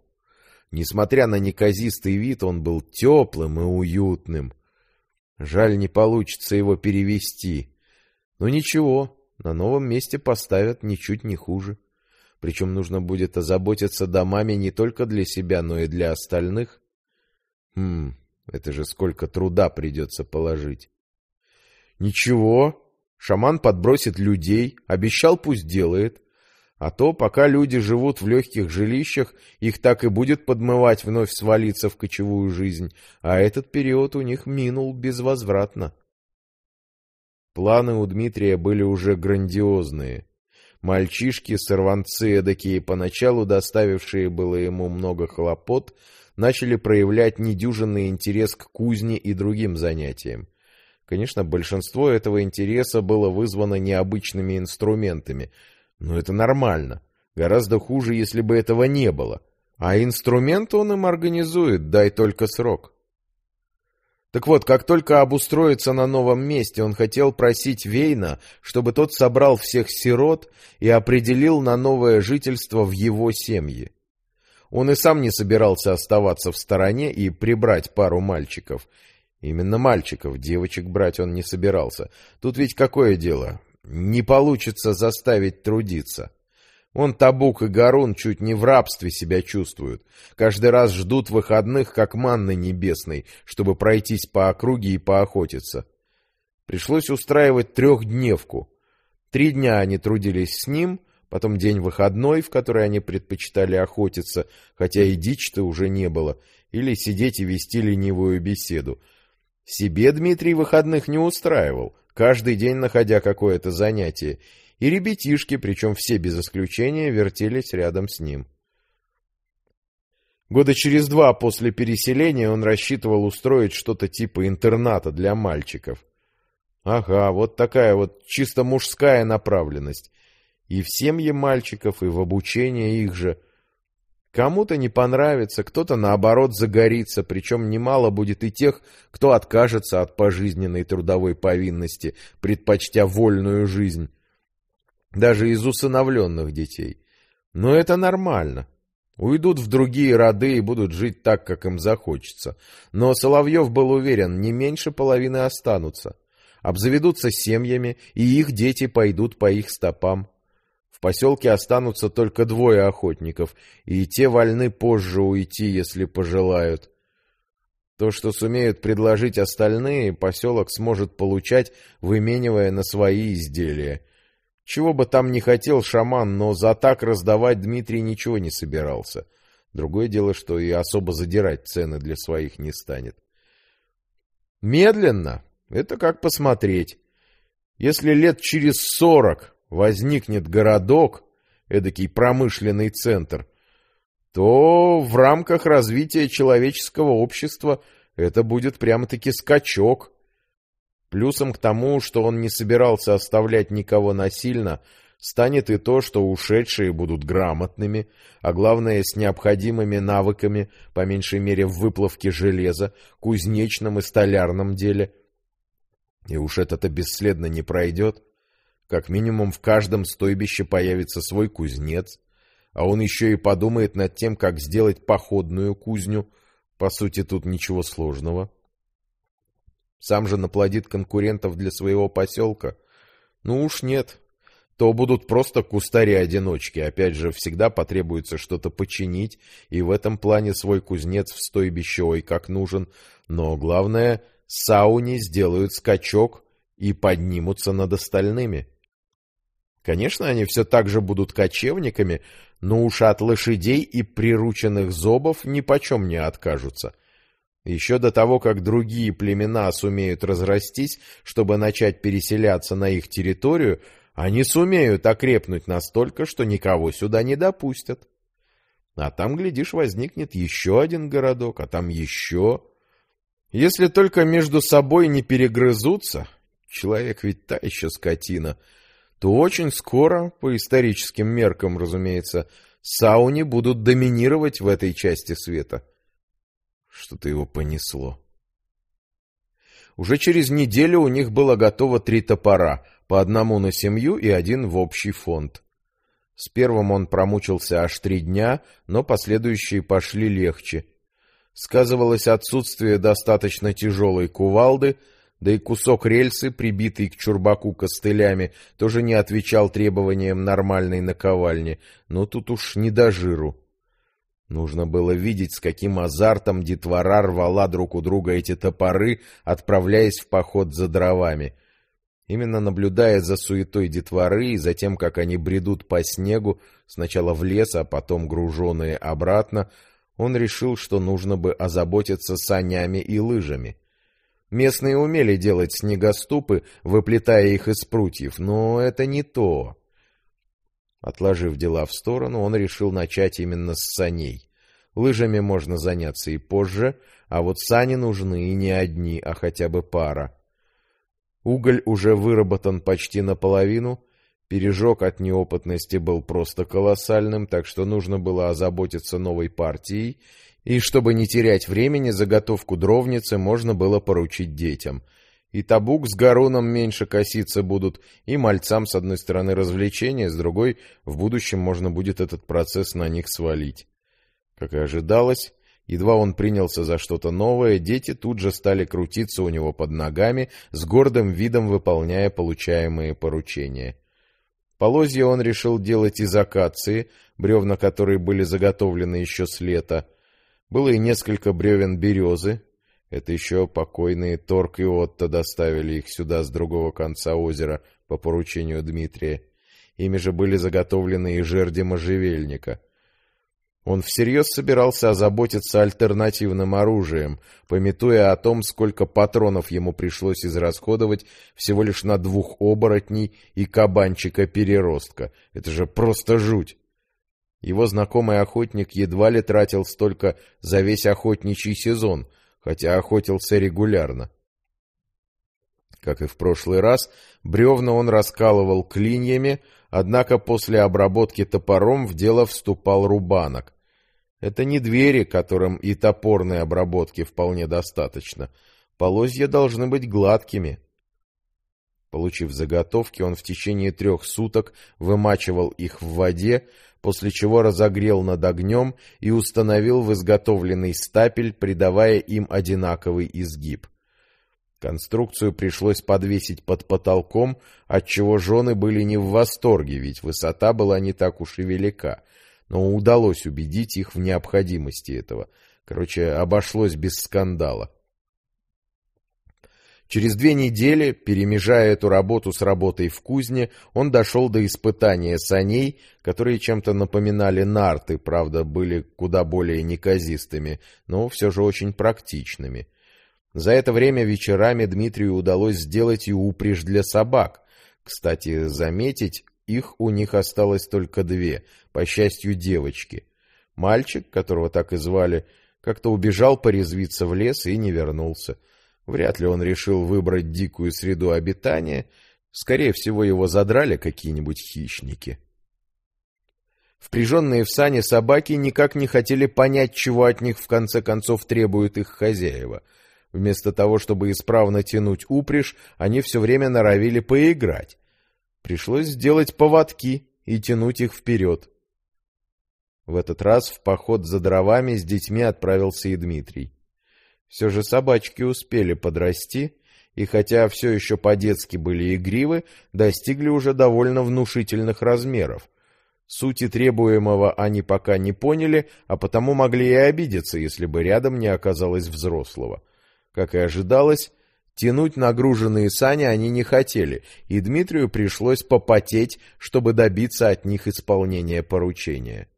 Несмотря на неказистый вид, он был теплым и уютным. Жаль, не получится его перевести. Но ничего, на новом месте поставят ничуть не хуже. Причем нужно будет озаботиться домами не только для себя, но и для остальных. Хм, это же сколько труда придется положить. Ничего, шаман подбросит людей, обещал, пусть делает. А то, пока люди живут в легких жилищах, их так и будет подмывать вновь свалиться в кочевую жизнь, а этот период у них минул безвозвратно. Планы у Дмитрия были уже грандиозные. Мальчишки, сорванцы эдакие, поначалу доставившие было ему много хлопот, начали проявлять недюжинный интерес к кузне и другим занятиям. Конечно, большинство этого интереса было вызвано необычными инструментами — но это нормально. Гораздо хуже, если бы этого не было. А инструмент он им организует, дай только срок. Так вот, как только обустроиться на новом месте, он хотел просить Вейна, чтобы тот собрал всех сирот и определил на новое жительство в его семье. Он и сам не собирался оставаться в стороне и прибрать пару мальчиков. Именно мальчиков, девочек брать он не собирался. Тут ведь какое дело? Не получится заставить трудиться. Он Табук и Гарун чуть не в рабстве себя чувствуют. Каждый раз ждут выходных, как манны небесной, чтобы пройтись по округе и поохотиться. Пришлось устраивать трехдневку. Три дня они трудились с ним, потом день выходной, в который они предпочитали охотиться, хотя и дичь-то уже не было, или сидеть и вести ленивую беседу. Себе Дмитрий выходных не устраивал, каждый день находя какое-то занятие, и ребятишки, причем все без исключения, вертелись рядом с ним. Года через два после переселения он рассчитывал устроить что-то типа интерната для мальчиков. Ага, вот такая вот чисто мужская направленность. И в семье мальчиков, и в обучение их же. Кому-то не понравится, кто-то наоборот загорится, причем немало будет и тех, кто откажется от пожизненной трудовой повинности, предпочтя вольную жизнь даже из усыновленных детей. Но это нормально. Уйдут в другие роды и будут жить так, как им захочется. Но Соловьев был уверен, не меньше половины останутся. Обзаведутся семьями, и их дети пойдут по их стопам. В поселке останутся только двое охотников, и те вольны позже уйти, если пожелают. То, что сумеют предложить остальные, поселок сможет получать, выменивая на свои изделия — чего бы там ни хотел шаман, но за так раздавать Дмитрий ничего не собирался. Другое дело, что и особо задирать цены для своих не станет. Медленно? Это как посмотреть. Если лет через сорок возникнет городок, эдакий промышленный центр, то в рамках развития человеческого общества это будет прямо-таки скачок – Плюсом к тому, что он не собирался оставлять никого насильно, станет и то, что ушедшие будут грамотными, а главное с необходимыми навыками, по меньшей мере в выплавке железа, кузнечном и столярном деле. И уж это-то бесследно не пройдет. Как минимум в каждом стойбище появится свой кузнец, а он еще и подумает над тем, как сделать походную кузню. По сути, тут ничего сложного. Сам же наплодит конкурентов для своего поселка? Ну уж нет. То будут просто кустари-одиночки. Опять же, всегда потребуется что-то починить, и в этом плане свой кузнец в стойбище ой как нужен. Но главное, сауни сделают скачок и поднимутся над остальными. Конечно, они все так же будут кочевниками, но уж от лошадей и прирученных зобов ни почем не откажутся — еще до того, как другие племена сумеют разрастись, чтобы начать переселяться на их территорию, они сумеют окрепнуть настолько, что никого сюда не допустят. А там, глядишь, возникнет еще один городок, а там еще... Если только между собой не перегрызутся, человек ведь та еще скотина, то очень скоро, по историческим меркам, разумеется, сауни будут доминировать в этой части света. Что-то его понесло. Уже через неделю у них было готово три топора, по одному на семью и один в общий фонд. С первым он промучился аж три дня, но последующие пошли легче. Сказывалось отсутствие достаточно тяжелой кувалды, да и кусок рельсы, прибитый к чурбаку костылями, тоже не отвечал требованиям нормальной наковальни, но тут уж не до жиру. Нужно было видеть, с каким азартом детвора рвала друг у друга эти топоры, отправляясь в поход за дровами. Именно наблюдая за суетой детворы и за тем, как они бредут по снегу, сначала в лес, а потом груженные обратно, он решил, что нужно бы озаботиться санями и лыжами. Местные умели делать снегоступы, выплетая их из прутьев, но это не то. Отложив дела в сторону, он решил начать именно с саней. Лыжами можно заняться и позже, а вот сани нужны и не одни, а хотя бы пара. Уголь уже выработан почти наполовину, пережог от неопытности был просто колоссальным, так что нужно было озаботиться новой партией, и чтобы не терять времени, заготовку дровницы можно было поручить детям — и Табук с Гаруном меньше коситься будут, и мальцам, с одной стороны, развлечения, с другой, в будущем можно будет этот процесс на них свалить. Как и ожидалось, едва он принялся за что-то новое, дети тут же стали крутиться у него под ногами, с гордым видом выполняя получаемые поручения. Полозья он решил делать из акации, бревна которые были заготовлены еще с лета. Было и несколько бревен березы. Это еще покойные Торг и Отто доставили их сюда с другого конца озера по поручению Дмитрия. Ими же были заготовлены и жерди можжевельника. Он всерьез собирался озаботиться альтернативным оружием, пометуя о том, сколько патронов ему пришлось израсходовать всего лишь на двух оборотней и кабанчика-переростка. Это же просто жуть! Его знакомый охотник едва ли тратил столько за весь охотничий сезон, хотя охотился регулярно. Как и в прошлый раз, бревна он раскалывал клиньями, однако после обработки топором в дело вступал рубанок. Это не двери, которым и топорной обработки вполне достаточно. Полозья должны быть гладкими. Получив заготовки, он в течение трех суток вымачивал их в воде, после чего разогрел над огнем и установил в изготовленный стапель, придавая им одинаковый изгиб. Конструкцию пришлось подвесить под потолком, отчего жены были не в восторге, ведь высота была не так уж и велика — но удалось убедить их в необходимости этого. Короче, обошлось без скандала. Через две недели, перемежая эту работу с работой в кузне, он дошел до испытания саней, которые чем-то напоминали нарты, правда, были куда более неказистыми, но все же очень практичными. За это время вечерами Дмитрию удалось сделать и упряжь для собак. Кстати, заметить, их у них осталось только две, по счастью, девочки. Мальчик, которого так и звали, как-то убежал порезвиться в лес и не вернулся. Вряд ли он решил выбрать дикую среду обитания. Скорее всего, его задрали какие-нибудь хищники. Впряженные в сани собаки никак не хотели понять, чего от них в конце концов требуют их хозяева. Вместо того, чтобы исправно тянуть упряжь, они все время норовили поиграть. Пришлось сделать поводки и тянуть их вперед. В этот раз в поход за дровами с детьми отправился и Дмитрий. Все же собачки успели подрасти, и хотя все еще по-детски были игривы, достигли уже довольно внушительных размеров. Сути требуемого они пока не поняли, а потому могли и обидеться, если бы рядом не оказалось взрослого. Как и ожидалось, Тянуть нагруженные сани они не хотели, и Дмитрию пришлось попотеть, чтобы добиться от них исполнения поручения.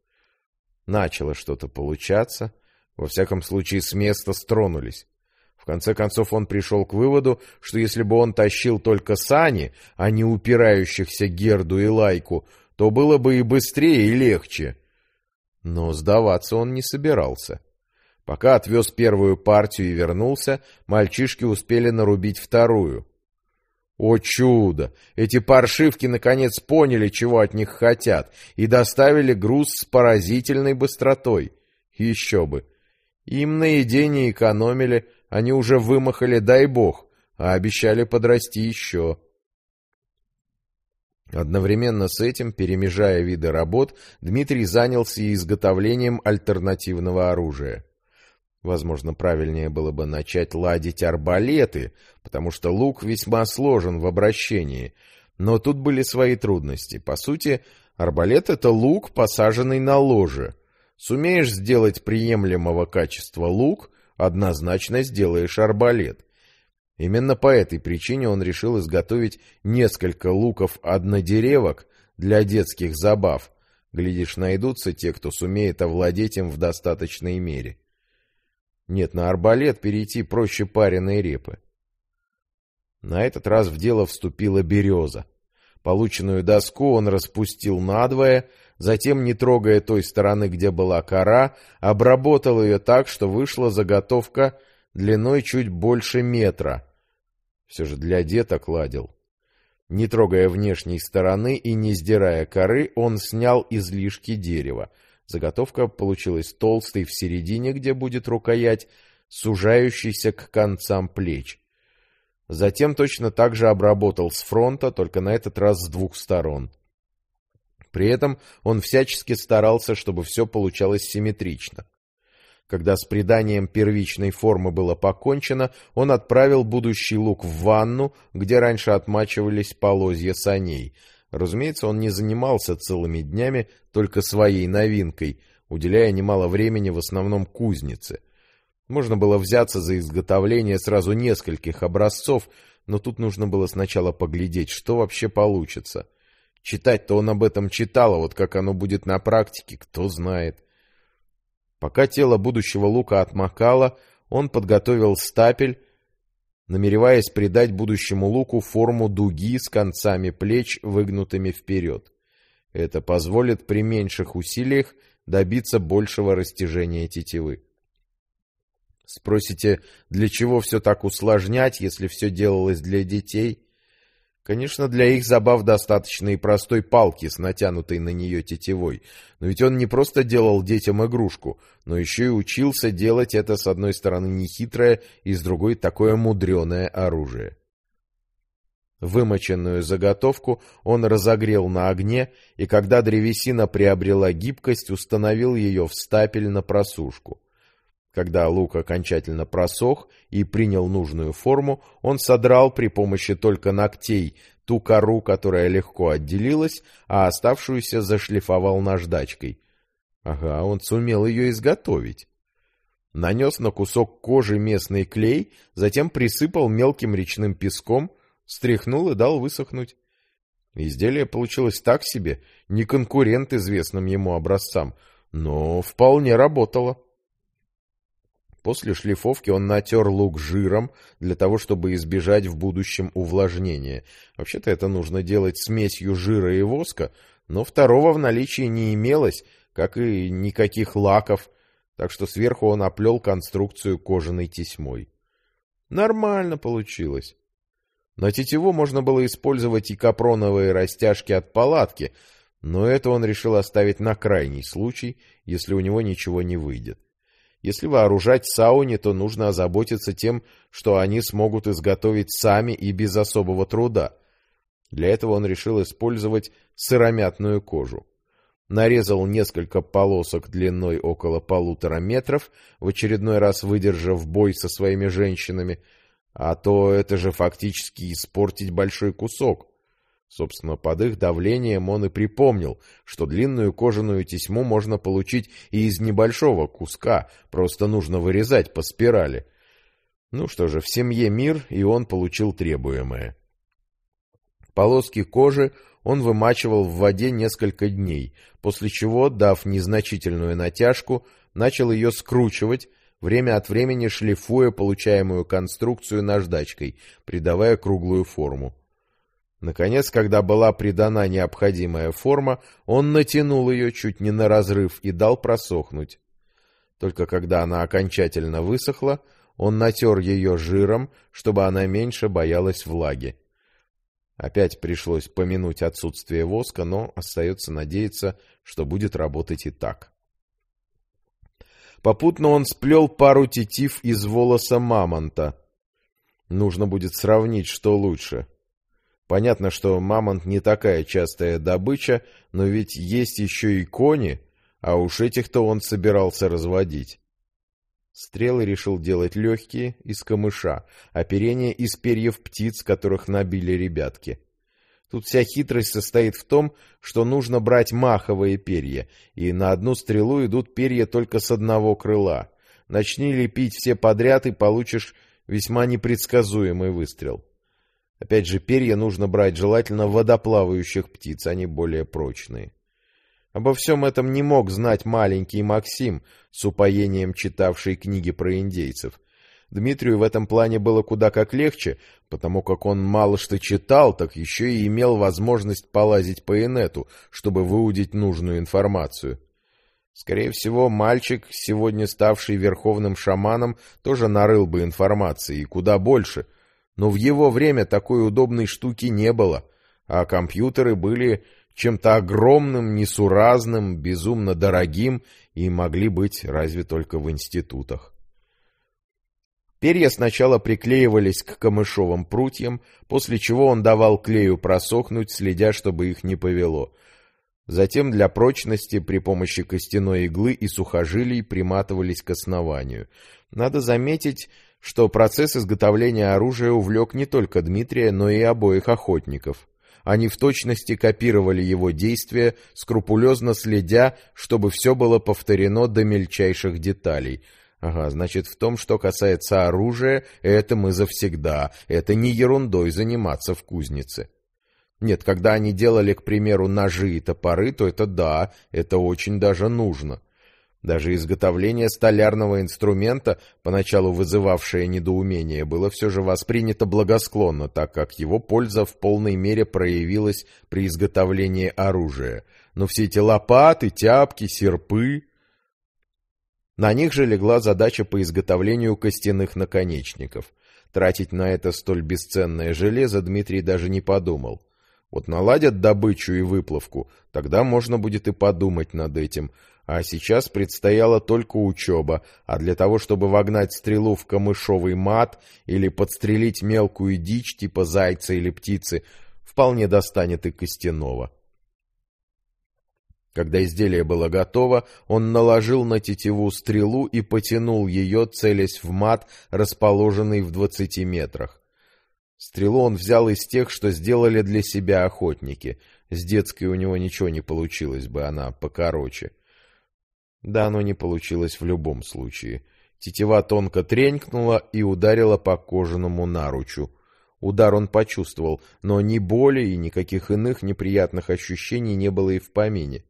Начало что-то получаться, во всяком случае с места стронулись. В конце концов он пришел к выводу, что если бы он тащил только сани, а не упирающихся Герду и Лайку, то было бы и быстрее, и легче. Но сдаваться он не собирался. Пока отвез первую партию и вернулся, мальчишки успели нарубить вторую. О чудо! Эти паршивки наконец поняли, чего от них хотят, и доставили груз с поразительной быстротой. Еще бы! Им на еде не экономили, они уже вымахали, дай бог, а обещали подрасти еще. Одновременно с этим, перемежая виды работ, Дмитрий занялся изготовлением альтернативного оружия. Возможно, правильнее было бы начать ладить арбалеты, потому что лук весьма сложен в обращении. Но тут были свои трудности. По сути, арбалет — это лук, посаженный на ложе. Сумеешь сделать приемлемого качества лук, однозначно сделаешь арбалет. Именно по этой причине он решил изготовить несколько луков-однодеревок для детских забав. Глядишь, найдутся те, кто сумеет овладеть им в достаточной мере. Нет, на арбалет перейти проще пареной репы. На этот раз в дело вступила береза. Полученную доску он распустил надвое, затем, не трогая той стороны, где была кора, обработал ее так, что вышла заготовка длиной чуть больше метра. Все же для деток ладил. Не трогая внешней стороны и не сдирая коры, он снял излишки дерева — Заготовка получилась толстой в середине, где будет рукоять, сужающейся к концам плеч. Затем точно так же обработал с фронта, только на этот раз с двух сторон. При этом он всячески старался, чтобы все получалось симметрично. Когда с приданием первичной формы было покончено, он отправил будущий лук в ванну, где раньше отмачивались полозья саней. Разумеется, он не занимался целыми днями только своей новинкой, уделяя немало времени в основном кузнице. Можно было взяться за изготовление сразу нескольких образцов, но тут нужно было сначала поглядеть, что вообще получится. Читать-то он об этом читал, а вот как оно будет на практике, кто знает. Пока тело будущего лука отмокало, он подготовил стапель, намереваясь придать будущему луку форму дуги с концами плеч, выгнутыми вперед. Это позволит при меньших усилиях добиться большего растяжения тетивы. Спросите, для чего все так усложнять, если все делалось для детей? Конечно, для их забав достаточно и простой палки с натянутой на нее тетивой. Но ведь он не просто делал детям игрушку, но еще и учился делать это с одной стороны нехитрое и с другой такое мудреное оружие. Вымоченную заготовку он разогрел на огне, и когда древесина приобрела гибкость, установил ее в стапель на просушку. Когда лук окончательно просох и принял нужную форму, он содрал при помощи только ногтей ту кору, которая легко отделилась, а оставшуюся зашлифовал наждачкой. Ага, он сумел ее изготовить. Нанес на кусок кожи местный клей, затем присыпал мелким речным песком, стряхнул и дал высохнуть. Изделие получилось так себе, не конкурент известным ему образцам, но вполне работало. После шлифовки он натер лук жиром для того, чтобы избежать в будущем увлажнения. Вообще-то это нужно делать смесью жира и воска, но второго в наличии не имелось, как и никаких лаков, так что сверху он оплел конструкцию кожаной тесьмой. Нормально получилось. На тетиву можно было использовать и капроновые растяжки от палатки, но это он решил оставить на крайний случай, если у него ничего не выйдет. Если вооружать сауни, то нужно озаботиться тем, что они смогут изготовить сами и без особого труда. Для этого он решил использовать сыромятную кожу. Нарезал несколько полосок длиной около полутора метров, в очередной раз выдержав бой со своими женщинами, а то это же фактически испортить большой кусок. Собственно, под их давлением он и припомнил, что длинную кожаную тесьму можно получить и из небольшого куска, просто нужно вырезать по спирали. Ну что же, в семье мир, и он получил требуемое. Полоски кожи он вымачивал в воде несколько дней, после чего, дав незначительную натяжку, начал ее скручивать, время от времени шлифуя получаемую конструкцию наждачкой, придавая круглую форму. Наконец, когда была придана необходимая форма, он натянул ее чуть не на разрыв и дал просохнуть. Только когда она окончательно высохла, он натер ее жиром, чтобы она меньше боялась влаги. Опять пришлось помянуть отсутствие воска, но остается надеяться, что будет работать и так. Попутно он сплел пару тетив из волоса мамонта. Нужно будет сравнить, что лучше — Понятно, что мамонт не такая частая добыча, но ведь есть еще и кони, а уж этих-то он собирался разводить. Стрелы решил делать легкие, из камыша, оперение из перьев птиц, которых набили ребятки. Тут вся хитрость состоит в том, что нужно брать маховые перья, и на одну стрелу идут перья только с одного крыла. Начни лепить все подряд, и получишь весьма непредсказуемый выстрел. Опять же, перья нужно брать желательно водоплавающих птиц, они более прочные. Обо всем этом не мог знать маленький Максим, с упоением читавший книги про индейцев. Дмитрию в этом плане было куда как легче, потому как он мало что читал, так еще и имел возможность полазить по инету, чтобы выудить нужную информацию. Скорее всего, мальчик, сегодня ставший верховным шаманом, тоже нарыл бы информации, и куда больше — но в его время такой удобной штуки не было, а компьютеры были чем-то огромным, несуразным, безумно дорогим и могли быть разве только в институтах. Перья сначала приклеивались к камышовым прутьям, после чего он давал клею просохнуть, следя, чтобы их не повело. Затем для прочности при помощи костяной иглы и сухожилий приматывались к основанию. Надо заметить, что процесс изготовления оружия увлек не только Дмитрия, но и обоих охотников. они в точности копировали его действия, скрупулезно следя, чтобы все было повторено до мельчайших деталей. Ага, значит, в том, что касается оружия, это мы завсегда, это не ерундой заниматься в кузнице. Нет, когда они делали, к примеру, ножи и топоры, то это да, это очень даже нужно. Даже изготовление столярного инструмента, поначалу вызывавшее недоумение, было все же воспринято благосклонно, так как его польза в полной мере проявилась при изготовлении оружия. Но все эти лопаты, тяпки, серпы... На них же легла задача по изготовлению костяных наконечников. Тратить на это столь бесценное железо Дмитрий даже не подумал. Вот наладят добычу и выплавку, тогда можно будет и подумать над этим. А сейчас предстояла только учеба, а для того, чтобы вогнать стрелу в камышовый мат или подстрелить мелкую дичь типа зайца или птицы, вполне достанет и костяного. Когда изделие было готово, он наложил на тетиву стрелу и потянул ее, целясь в мат, расположенный в двадцати метрах. Стрелу он взял из тех, что сделали для себя охотники. С детской у него ничего не получилось бы, она покороче. Да, оно не получилось в любом случае. Тетива тонко тренькнула и ударила по кожаному наручу. Удар он почувствовал, но ни боли и никаких иных неприятных ощущений не было и в помине.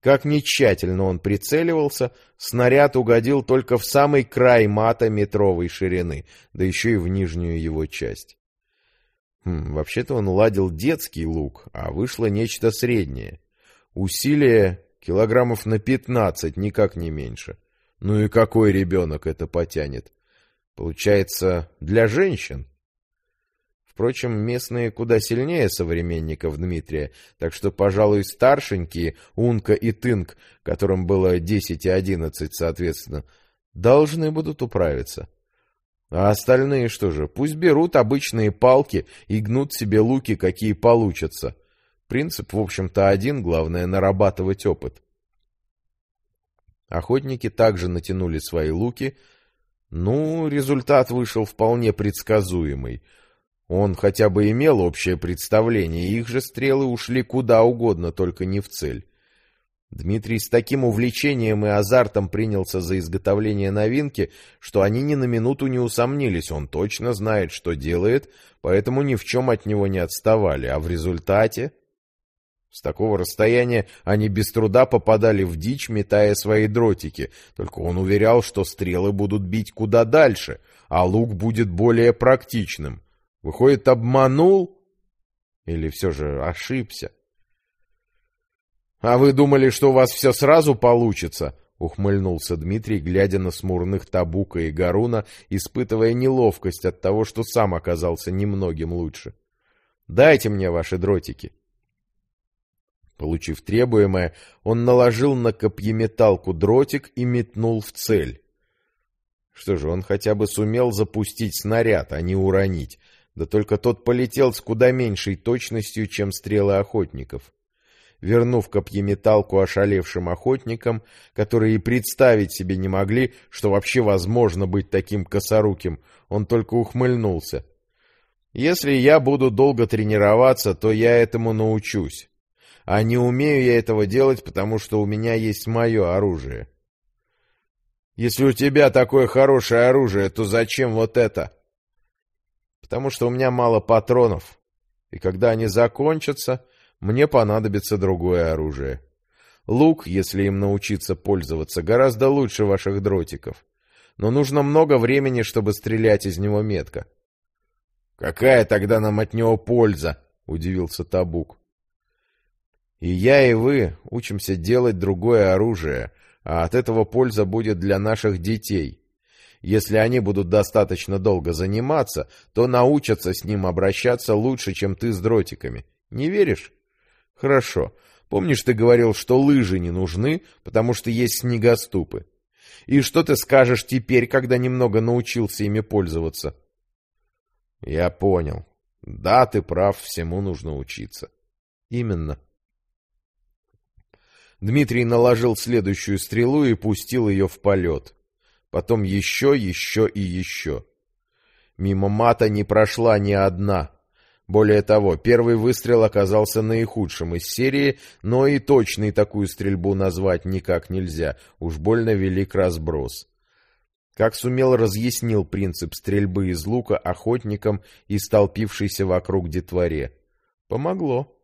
Как ни тщательно он прицеливался, снаряд угодил только в самый край мата метровой ширины, да еще и в нижнюю его часть. Хм, вообще-то он ладил детский лук, а вышло нечто среднее. Усилие килограммов на пятнадцать, никак не меньше. Ну и какой ребенок это потянет? Получается, для женщин? Впрочем, местные куда сильнее современников Дмитрия, так что, пожалуй, старшенькие, Унка и Тынк, которым было десять и одиннадцать, соответственно, должны будут управиться. А остальные что же, пусть берут обычные палки и гнут себе луки, какие получатся. Принцип, в общем-то, один, главное — нарабатывать опыт. Охотники также натянули свои луки. Ну, результат вышел вполне предсказуемый — он хотя бы имел общее представление, их же стрелы ушли куда угодно, только не в цель. Дмитрий с таким увлечением и азартом принялся за изготовление новинки, что они ни на минуту не усомнились, он точно знает, что делает, поэтому ни в чем от него не отставали, а в результате... С такого расстояния они без труда попадали в дичь, метая свои дротики, только он уверял, что стрелы будут бить куда дальше, а лук будет более практичным. Выходит, обманул? Или все же ошибся? — А вы думали, что у вас все сразу получится? — ухмыльнулся Дмитрий, глядя на смурных Табука и Гаруна, испытывая неловкость от того, что сам оказался немногим лучше. — Дайте мне ваши дротики. Получив требуемое, он наложил на копьеметалку дротик и метнул в цель. Что же, он хотя бы сумел запустить снаряд, а не уронить, да только тот полетел с куда меньшей точностью, чем стрелы охотников. Вернув копьеметалку ошалевшим охотникам, которые и представить себе не могли, что вообще возможно быть таким косоруким, он только ухмыльнулся. «Если я буду долго тренироваться, то я этому научусь. А не умею я этого делать, потому что у меня есть мое оружие». «Если у тебя такое хорошее оружие, то зачем вот это?» потому что у меня мало патронов, и когда они закончатся, мне понадобится другое оружие. Лук, если им научиться пользоваться, гораздо лучше ваших дротиков. Но нужно много времени, чтобы стрелять из него метко. — Какая тогда нам от него польза? — удивился Табук. — И я, и вы учимся делать другое оружие, а от этого польза будет для наших детей. Если они будут достаточно долго заниматься, то научатся с ним обращаться лучше, чем ты с дротиками. Не веришь? Хорошо. Помнишь, ты говорил, что лыжи не нужны, потому что есть снегоступы? И что ты скажешь теперь, когда немного научился ими пользоваться? Я понял. Да, ты прав, всему нужно учиться. Именно. Дмитрий наложил следующую стрелу и пустил ее в полет потом еще, еще и еще. Мимо мата не прошла ни одна. Более того, первый выстрел оказался наихудшим из серии, но и точной такую стрельбу назвать никак нельзя, уж больно велик разброс. Как сумел, разъяснил принцип стрельбы из лука охотникам и столпившейся вокруг детворе. Помогло.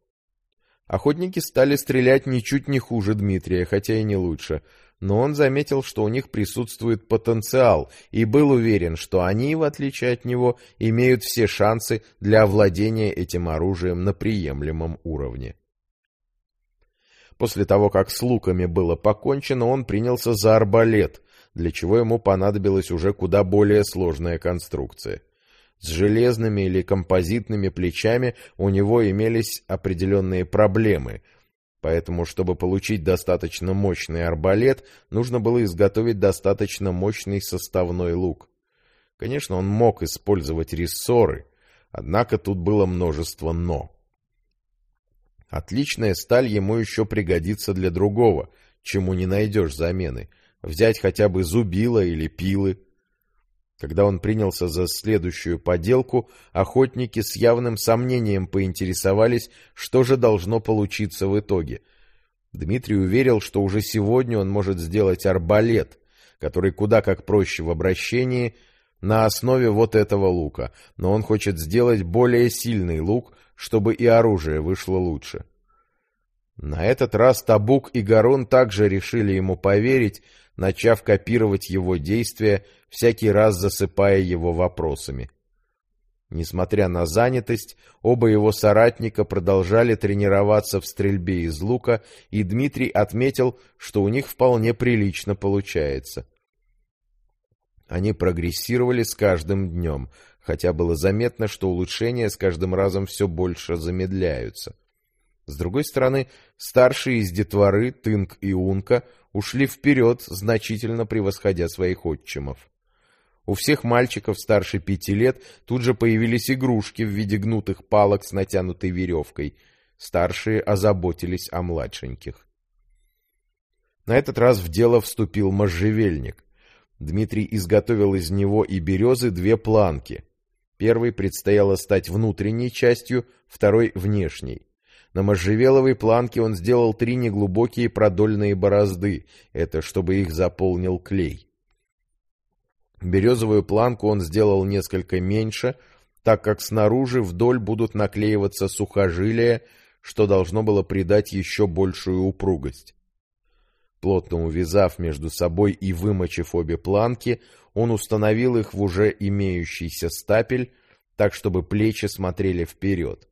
Охотники стали стрелять ничуть не хуже Дмитрия, хотя и не лучше — но он заметил, что у них присутствует потенциал, и был уверен, что они, в отличие от него, имеют все шансы для овладения этим оружием на приемлемом уровне. После того, как с луками было покончено, он принялся за арбалет, для чего ему понадобилась уже куда более сложная конструкция. С железными или композитными плечами у него имелись определенные проблемы – Поэтому, чтобы получить достаточно мощный арбалет, нужно было изготовить достаточно мощный составной лук. Конечно, он мог использовать рессоры, однако тут было множество «но». Отличная сталь ему еще пригодится для другого, чему не найдешь замены. Взять хотя бы зубила или пилы. Когда он принялся за следующую поделку, охотники с явным сомнением поинтересовались, что же должно получиться в итоге. Дмитрий уверил, что уже сегодня он может сделать арбалет, который куда как проще в обращении, на основе вот этого лука, но он хочет сделать более сильный лук, чтобы и оружие вышло лучше. На этот раз Табук и Гарун также решили ему поверить, начав копировать его действия, всякий раз засыпая его вопросами. Несмотря на занятость, оба его соратника продолжали тренироваться в стрельбе из лука, и Дмитрий отметил, что у них вполне прилично получается. Они прогрессировали с каждым днем, хотя было заметно, что улучшения с каждым разом все больше замедляются. С другой стороны, старшие из детворы, Тынк и Унка, ушли вперед, значительно превосходя своих отчимов. У всех мальчиков старше пяти лет тут же появились игрушки в виде гнутых палок с натянутой веревкой. Старшие озаботились о младшеньких. На этот раз в дело вступил можжевельник. Дмитрий изготовил из него и березы две планки. Первой предстояло стать внутренней частью, второй — внешней. На можжевеловой планке он сделал три неглубокие продольные борозды, это чтобы их заполнил клей. Березовую планку он сделал несколько меньше, так как снаружи вдоль будут наклеиваться сухожилия, что должно было придать еще большую упругость. Плотно увязав между собой и вымочив обе планки, он установил их в уже имеющийся стапель, так чтобы плечи смотрели вперед.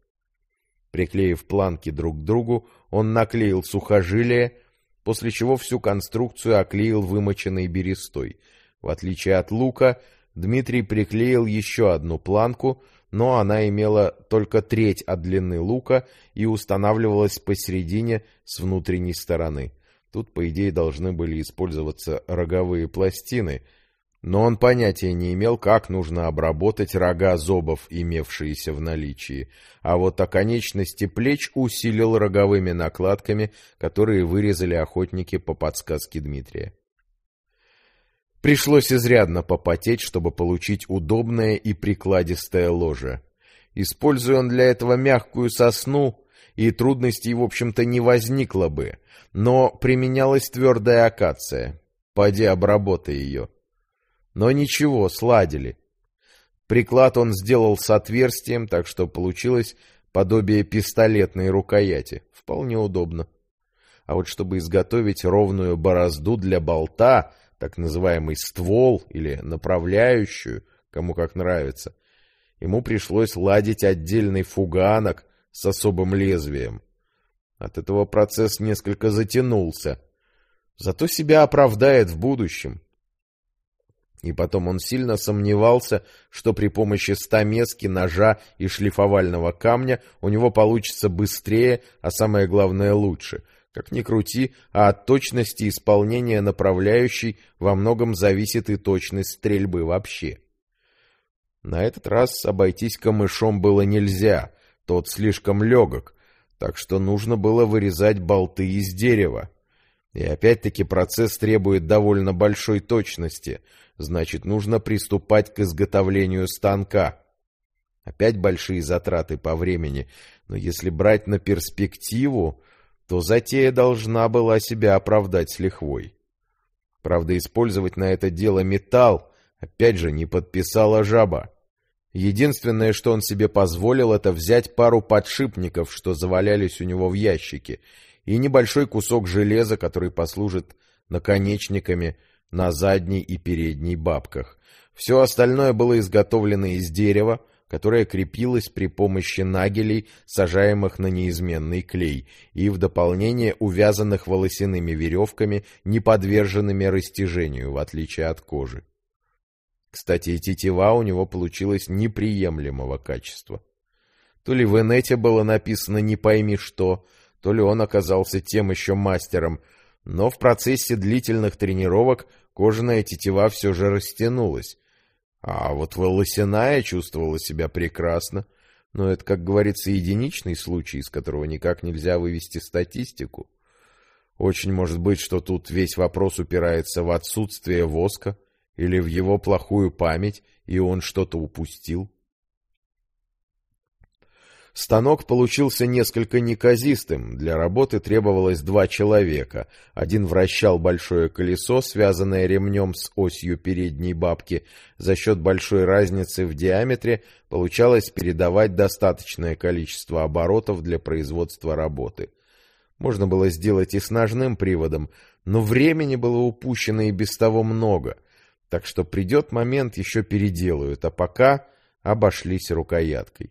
Приклеив планки друг к другу, он наклеил сухожилие, после чего всю конструкцию оклеил вымоченной берестой. В отличие от лука, Дмитрий приклеил еще одну планку, но она имела только треть от длины лука и устанавливалась посередине с внутренней стороны. Тут, по идее, должны были использоваться роговые пластины — но он понятия не имел, как нужно обработать рога зобов, имевшиеся в наличии, а вот оконечности плеч усилил роговыми накладками, которые вырезали охотники по подсказке Дмитрия. Пришлось изрядно попотеть, чтобы получить удобное и прикладистое ложе. Используя он для этого мягкую сосну, и трудностей, в общем-то, не возникло бы, но применялась твердая акация. Поди обработай ее. Но ничего, сладили. Приклад он сделал с отверстием, так что получилось подобие пистолетной рукояти. Вполне удобно. А вот чтобы изготовить ровную борозду для болта, так называемый ствол или направляющую, кому как нравится, ему пришлось ладить отдельный фуганок с особым лезвием. От этого процесс несколько затянулся. Зато себя оправдает в будущем. И потом он сильно сомневался, что при помощи стамески, ножа и шлифовального камня у него получится быстрее, а самое главное лучше. Как ни крути, а от точности исполнения направляющей во многом зависит и точность стрельбы вообще. На этот раз обойтись камышом было нельзя, тот слишком легок, так что нужно было вырезать болты из дерева. И опять-таки процесс требует довольно большой точности — значит, нужно приступать к изготовлению станка. Опять большие затраты по времени, но если брать на перспективу, то затея должна была себя оправдать с лихвой. Правда, использовать на это дело металл, опять же, не подписала жаба. Единственное, что он себе позволил, это взять пару подшипников, что завалялись у него в ящике, и небольшой кусок железа, который послужит наконечниками на задней и передней бабках. Все остальное было изготовлено из дерева, которое крепилось при помощи нагелей, сажаемых на неизменный клей, и в дополнение увязанных волосяными веревками, не подверженными растяжению, в отличие от кожи. Кстати, и тетива у него получилась неприемлемого качества. То ли в инете было написано «не пойми что», то ли он оказался тем еще мастером, но в процессе длительных тренировок кожаная тетива все же растянулась. А вот волосяная чувствовала себя прекрасно, но это, как говорится, единичный случай, из которого никак нельзя вывести статистику. Очень может быть, что тут весь вопрос упирается в отсутствие воска, или в его плохую память, и он что-то упустил? Станок получился несколько неказистым, для работы требовалось два человека. Один вращал большое колесо, связанное ремнем с осью передней бабки. За счет большой разницы в диаметре получалось передавать достаточное количество оборотов для производства работы. Можно было сделать и с ножным приводом, но времени было упущено и без того много — так что придет момент, еще переделают, а пока обошлись рукояткой.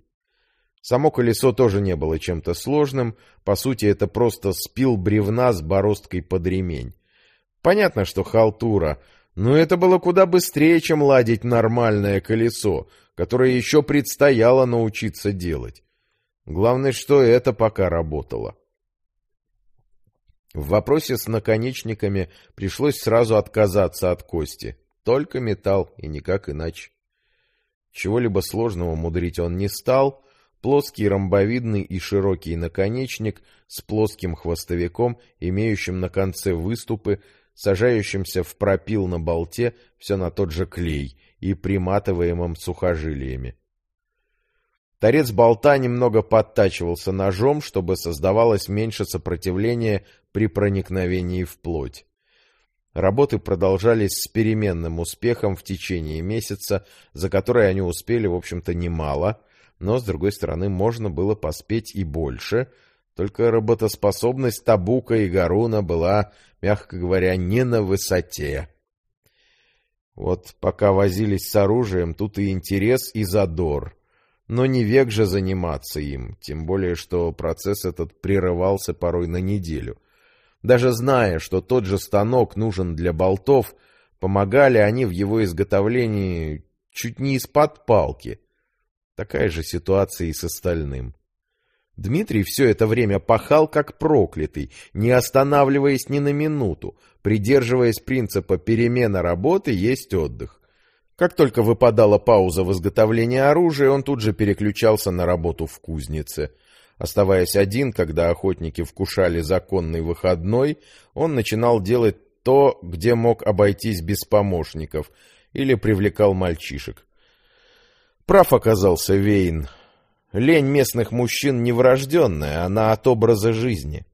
Само колесо тоже не было чем-то сложным, по сути это просто спил бревна с бороздкой под ремень. Понятно, что халтура, но это было куда быстрее, чем ладить нормальное колесо, которое еще предстояло научиться делать. Главное, что это пока работало. В вопросе с наконечниками пришлось сразу отказаться от кости. Только металл и никак иначе. Чего-либо сложного мудрить он не стал. Плоский ромбовидный и широкий наконечник с плоским хвостовиком, имеющим на конце выступы, сажающимся в пропил на болте все на тот же клей и приматываемым сухожилиями. Торец болта немного подтачивался ножом, чтобы создавалось меньше сопротивления при проникновении в плоть. Работы продолжались с переменным успехом в течение месяца, за который они успели, в общем-то, немало, но, с другой стороны, можно было поспеть и больше, только работоспособность Табука и Гаруна была, мягко говоря, не на высоте. Вот пока возились с оружием, тут и интерес, и задор. Но не век же заниматься им, тем более, что процесс этот прерывался порой на неделю — даже зная, что тот же станок нужен для болтов, помогали они в его изготовлении чуть не из-под палки. Такая же ситуация и с остальным. Дмитрий все это время пахал как проклятый, не останавливаясь ни на минуту, придерживаясь принципа перемена работы есть отдых. Как только выпадала пауза в изготовлении оружия, он тут же переключался на работу в кузнице. Оставаясь один, когда охотники вкушали законный выходной, он начинал делать то, где мог обойтись без помощников, или привлекал мальчишек. Прав оказался Вейн. Лень местных мужчин не врожденная, она от образа жизни.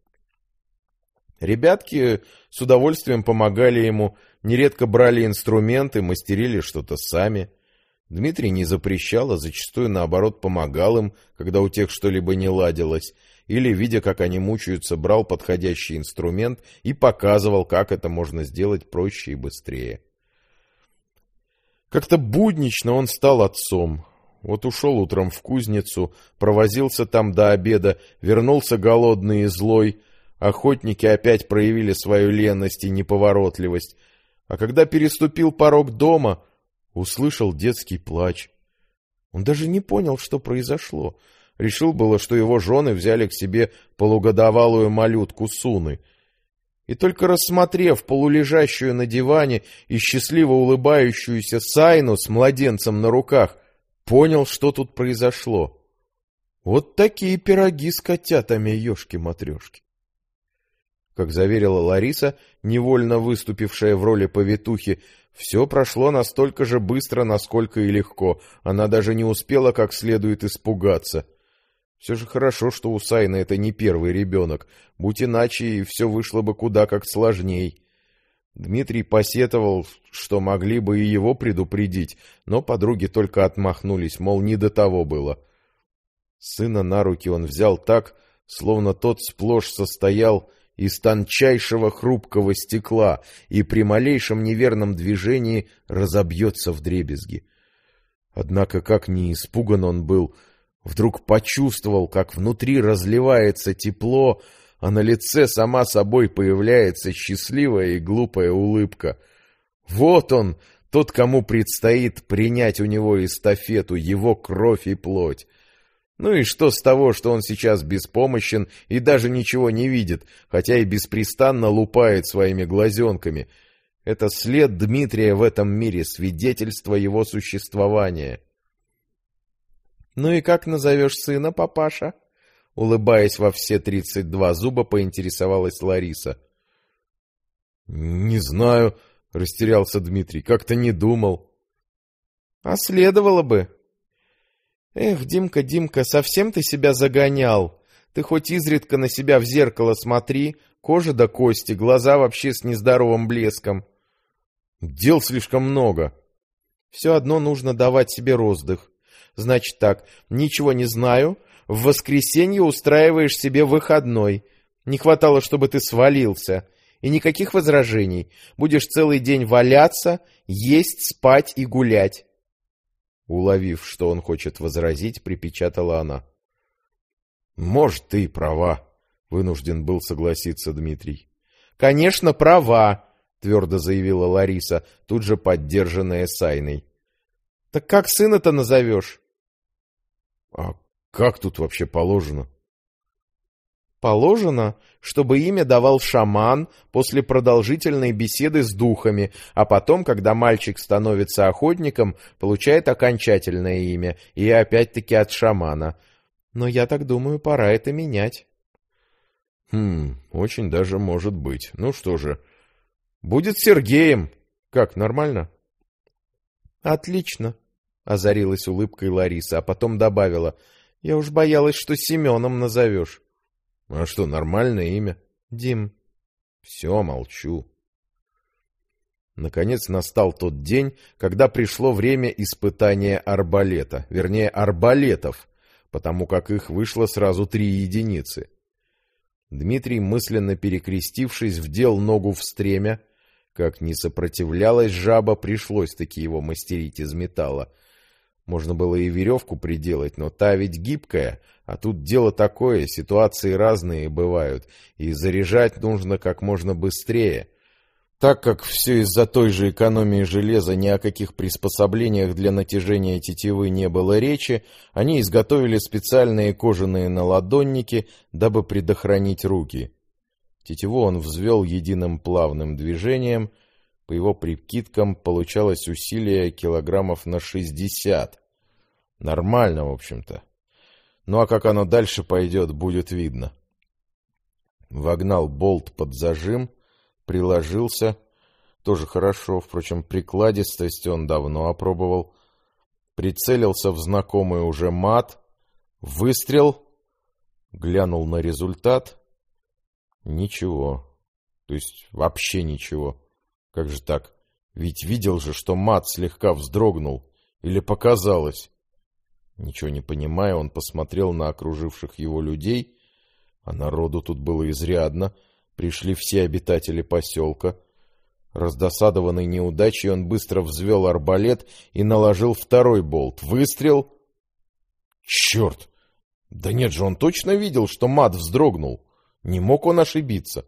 Ребятки с удовольствием помогали ему, нередко брали инструменты, мастерили что-то сами. Дмитрий не запрещал, а зачастую, наоборот, помогал им, когда у тех что-либо не ладилось, или, видя, как они мучаются, брал подходящий инструмент и показывал, как это можно сделать проще и быстрее. Как-то буднично он стал отцом. Вот ушел утром в кузницу, провозился там до обеда, вернулся голодный и злой. Охотники опять проявили свою ленность и неповоротливость. А когда переступил порог дома, услышал детский плач. Он даже не понял, что произошло. Решил было, что его жены взяли к себе полугодовалую малютку Суны. И только рассмотрев полулежащую на диване и счастливо улыбающуюся Сайну с младенцем на руках, понял, что тут произошло. Вот такие пироги с котятами, ешки-матрешки. Как заверила Лариса, невольно выступившая в роли повитухи, все прошло настолько же быстро, насколько и легко. Она даже не успела как следует испугаться. Все же хорошо, что у Сайна это не первый ребенок. Будь иначе, и все вышло бы куда как сложней. Дмитрий посетовал, что могли бы и его предупредить, но подруги только отмахнулись, мол, не до того было. Сына на руки он взял так, словно тот сплошь состоял из тончайшего хрупкого стекла и при малейшем неверном движении разобьется в дребезги. Однако, как ни испуган он был, вдруг почувствовал, как внутри разливается тепло, а на лице сама собой появляется счастливая и глупая улыбка. Вот он, тот, кому предстоит принять у него эстафету, его кровь и плоть. Ну и что с того, что он сейчас беспомощен и даже ничего не видит, хотя и беспрестанно лупает своими глазенками. Это след Дмитрия в этом мире, свидетельство его существования. «Ну и как назовешь сына, папаша?» Улыбаясь во все тридцать два зуба, поинтересовалась Лариса. «Не знаю», — растерялся Дмитрий, — «как-то не думал». «А следовало бы», Эх, Димка, Димка, совсем ты себя загонял. Ты хоть изредка на себя в зеркало смотри, кожа до кости, глаза вообще с нездоровым блеском. Дел слишком много. Все одно нужно давать себе роздых. Значит так, ничего не знаю, в воскресенье устраиваешь себе выходной. Не хватало, чтобы ты свалился. И никаких возражений. Будешь целый день валяться, есть, спать и гулять. Уловив, что он хочет возразить, припечатала она. «Может, ты и права», — вынужден был согласиться Дмитрий. «Конечно, права», — твердо заявила Лариса, тут же поддержанная Сайной. «Так как сына-то назовешь?» «А как тут вообще положено?» Положено, чтобы имя давал шаман после продолжительной беседы с духами, а потом, когда мальчик становится охотником, получает окончательное имя, и опять-таки от шамана. Но я так думаю, пора это менять. Хм, очень даже может быть. Ну что же, будет Сергеем. Как, нормально? Отлично, озарилась улыбкой Лариса, а потом добавила. Я уж боялась, что Семеном назовешь. А что, нормальное имя? Дим. Все, молчу. Наконец настал тот день, когда пришло время испытания арбалета, вернее, арбалетов, потому как их вышло сразу три единицы. Дмитрий, мысленно перекрестившись, вдел ногу в стремя. Как не сопротивлялась жаба, пришлось-таки его мастерить из металла — можно было и веревку приделать, но та ведь гибкая, а тут дело такое, ситуации разные бывают, и заряжать нужно как можно быстрее. Так как все из-за той же экономии железа ни о каких приспособлениях для натяжения тетивы не было речи, они изготовили специальные кожаные наладонники, дабы предохранить руки. Тетиву он взвел единым плавным движением — по его прикидкам, получалось усилие килограммов на шестьдесят. Нормально, в общем-то. Ну а как оно дальше пойдет, будет видно. Вогнал болт под зажим, приложился. Тоже хорошо, впрочем, прикладистость он давно опробовал. Прицелился в знакомый уже мат. Выстрел. Глянул на результат. Ничего. То есть вообще ничего. Как же так? Ведь видел же, что мат слегка вздрогнул. Или показалось? Ничего не понимая, он посмотрел на окруживших его людей, а народу тут было изрядно. Пришли все обитатели поселка. Раздосадованный неудачей, он быстро взвел арбалет и наложил второй болт. Выстрел... Черт! Да нет же, он точно видел, что мат вздрогнул. Не мог он ошибиться.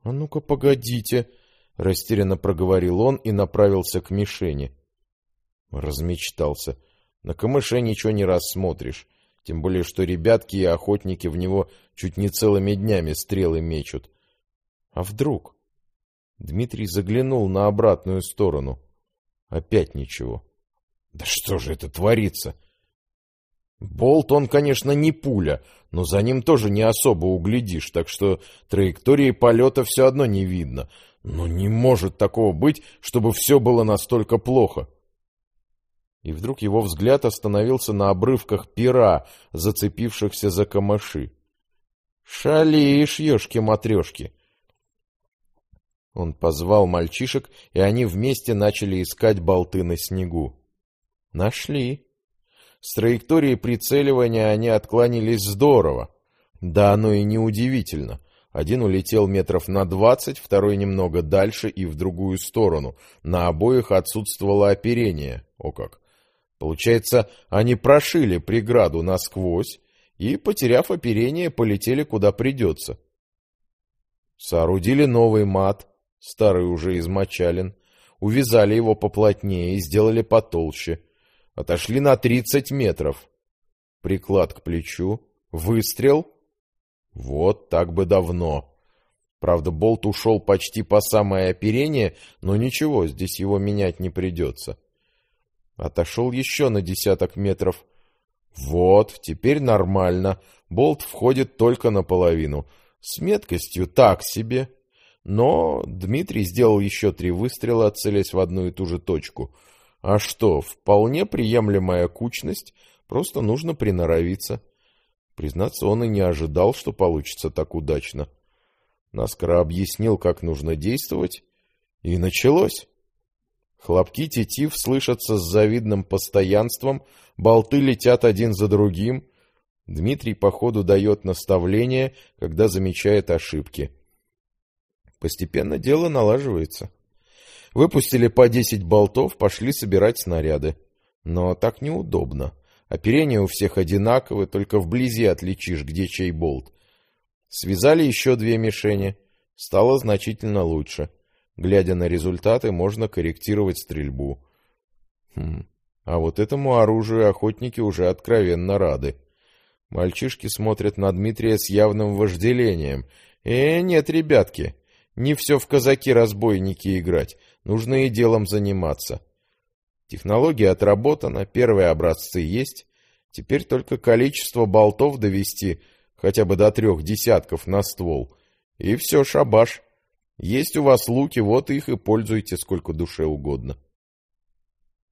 — А ну-ка, погодите, Растерянно проговорил он и направился к мишени. Размечтался. На камыше ничего не рассмотришь. Тем более, что ребятки и охотники в него чуть не целыми днями стрелы мечут. А вдруг? Дмитрий заглянул на обратную сторону. Опять ничего. Да что же это творится?
Болт, он, конечно, не пуля, но за ним тоже не особо углядишь, так что траектории полета все одно не видно. Но не может такого быть, чтобы все было настолько плохо. И вдруг его взгляд остановился на обрывках пера, зацепившихся за камыши. «Шалишь, ешки-матрешки!» Он позвал мальчишек, и они вместе начали искать болты на снегу. Нашли. С траектории прицеливания они отклонились здорово. Да оно и неудивительно. Один улетел метров на двадцать, второй немного дальше и в другую сторону. На обоих отсутствовало оперение. О как! Получается, они прошили преграду насквозь и, потеряв оперение, полетели куда придется. Соорудили новый мат, старый уже измочален, увязали его поплотнее и сделали потолще. Отошли на тридцать метров. Приклад к плечу, выстрел. Вот так бы давно. Правда, болт ушел почти по самое оперение, но ничего, здесь его менять не придется. Отошел еще на десяток метров. Вот, теперь нормально. Болт входит только наполовину. С меткостью так себе. Но Дмитрий сделал еще три выстрела, целясь в одну и ту же точку. А что, вполне приемлемая кучность, просто нужно приноровиться. Признаться, он и не ожидал, что получится так удачно. Наскоро объяснил, как нужно действовать, и началось. Хлопки тетив слышатся с завидным постоянством, болты летят один за другим. Дмитрий по ходу дает наставление, когда замечает ошибки. Постепенно дело налаживается. Выпустили по десять болтов, пошли собирать снаряды. Но так неудобно. Оперение у всех одинаковое, только вблизи отличишь, где чей болт. Связали еще две мишени. Стало значительно лучше. Глядя на результаты, можно корректировать стрельбу. Хм. А вот этому оружию охотники уже откровенно рады. Мальчишки смотрят на Дмитрия с явным вожделением. «Э, нет, ребятки, не все в казаки-разбойники играть, нужно и делом заниматься. Технология отработана, первые образцы есть, теперь только количество болтов довести хотя бы до трех десятков на ствол. И все, шабаш. Есть у вас луки, вот их и пользуйте сколько душе угодно.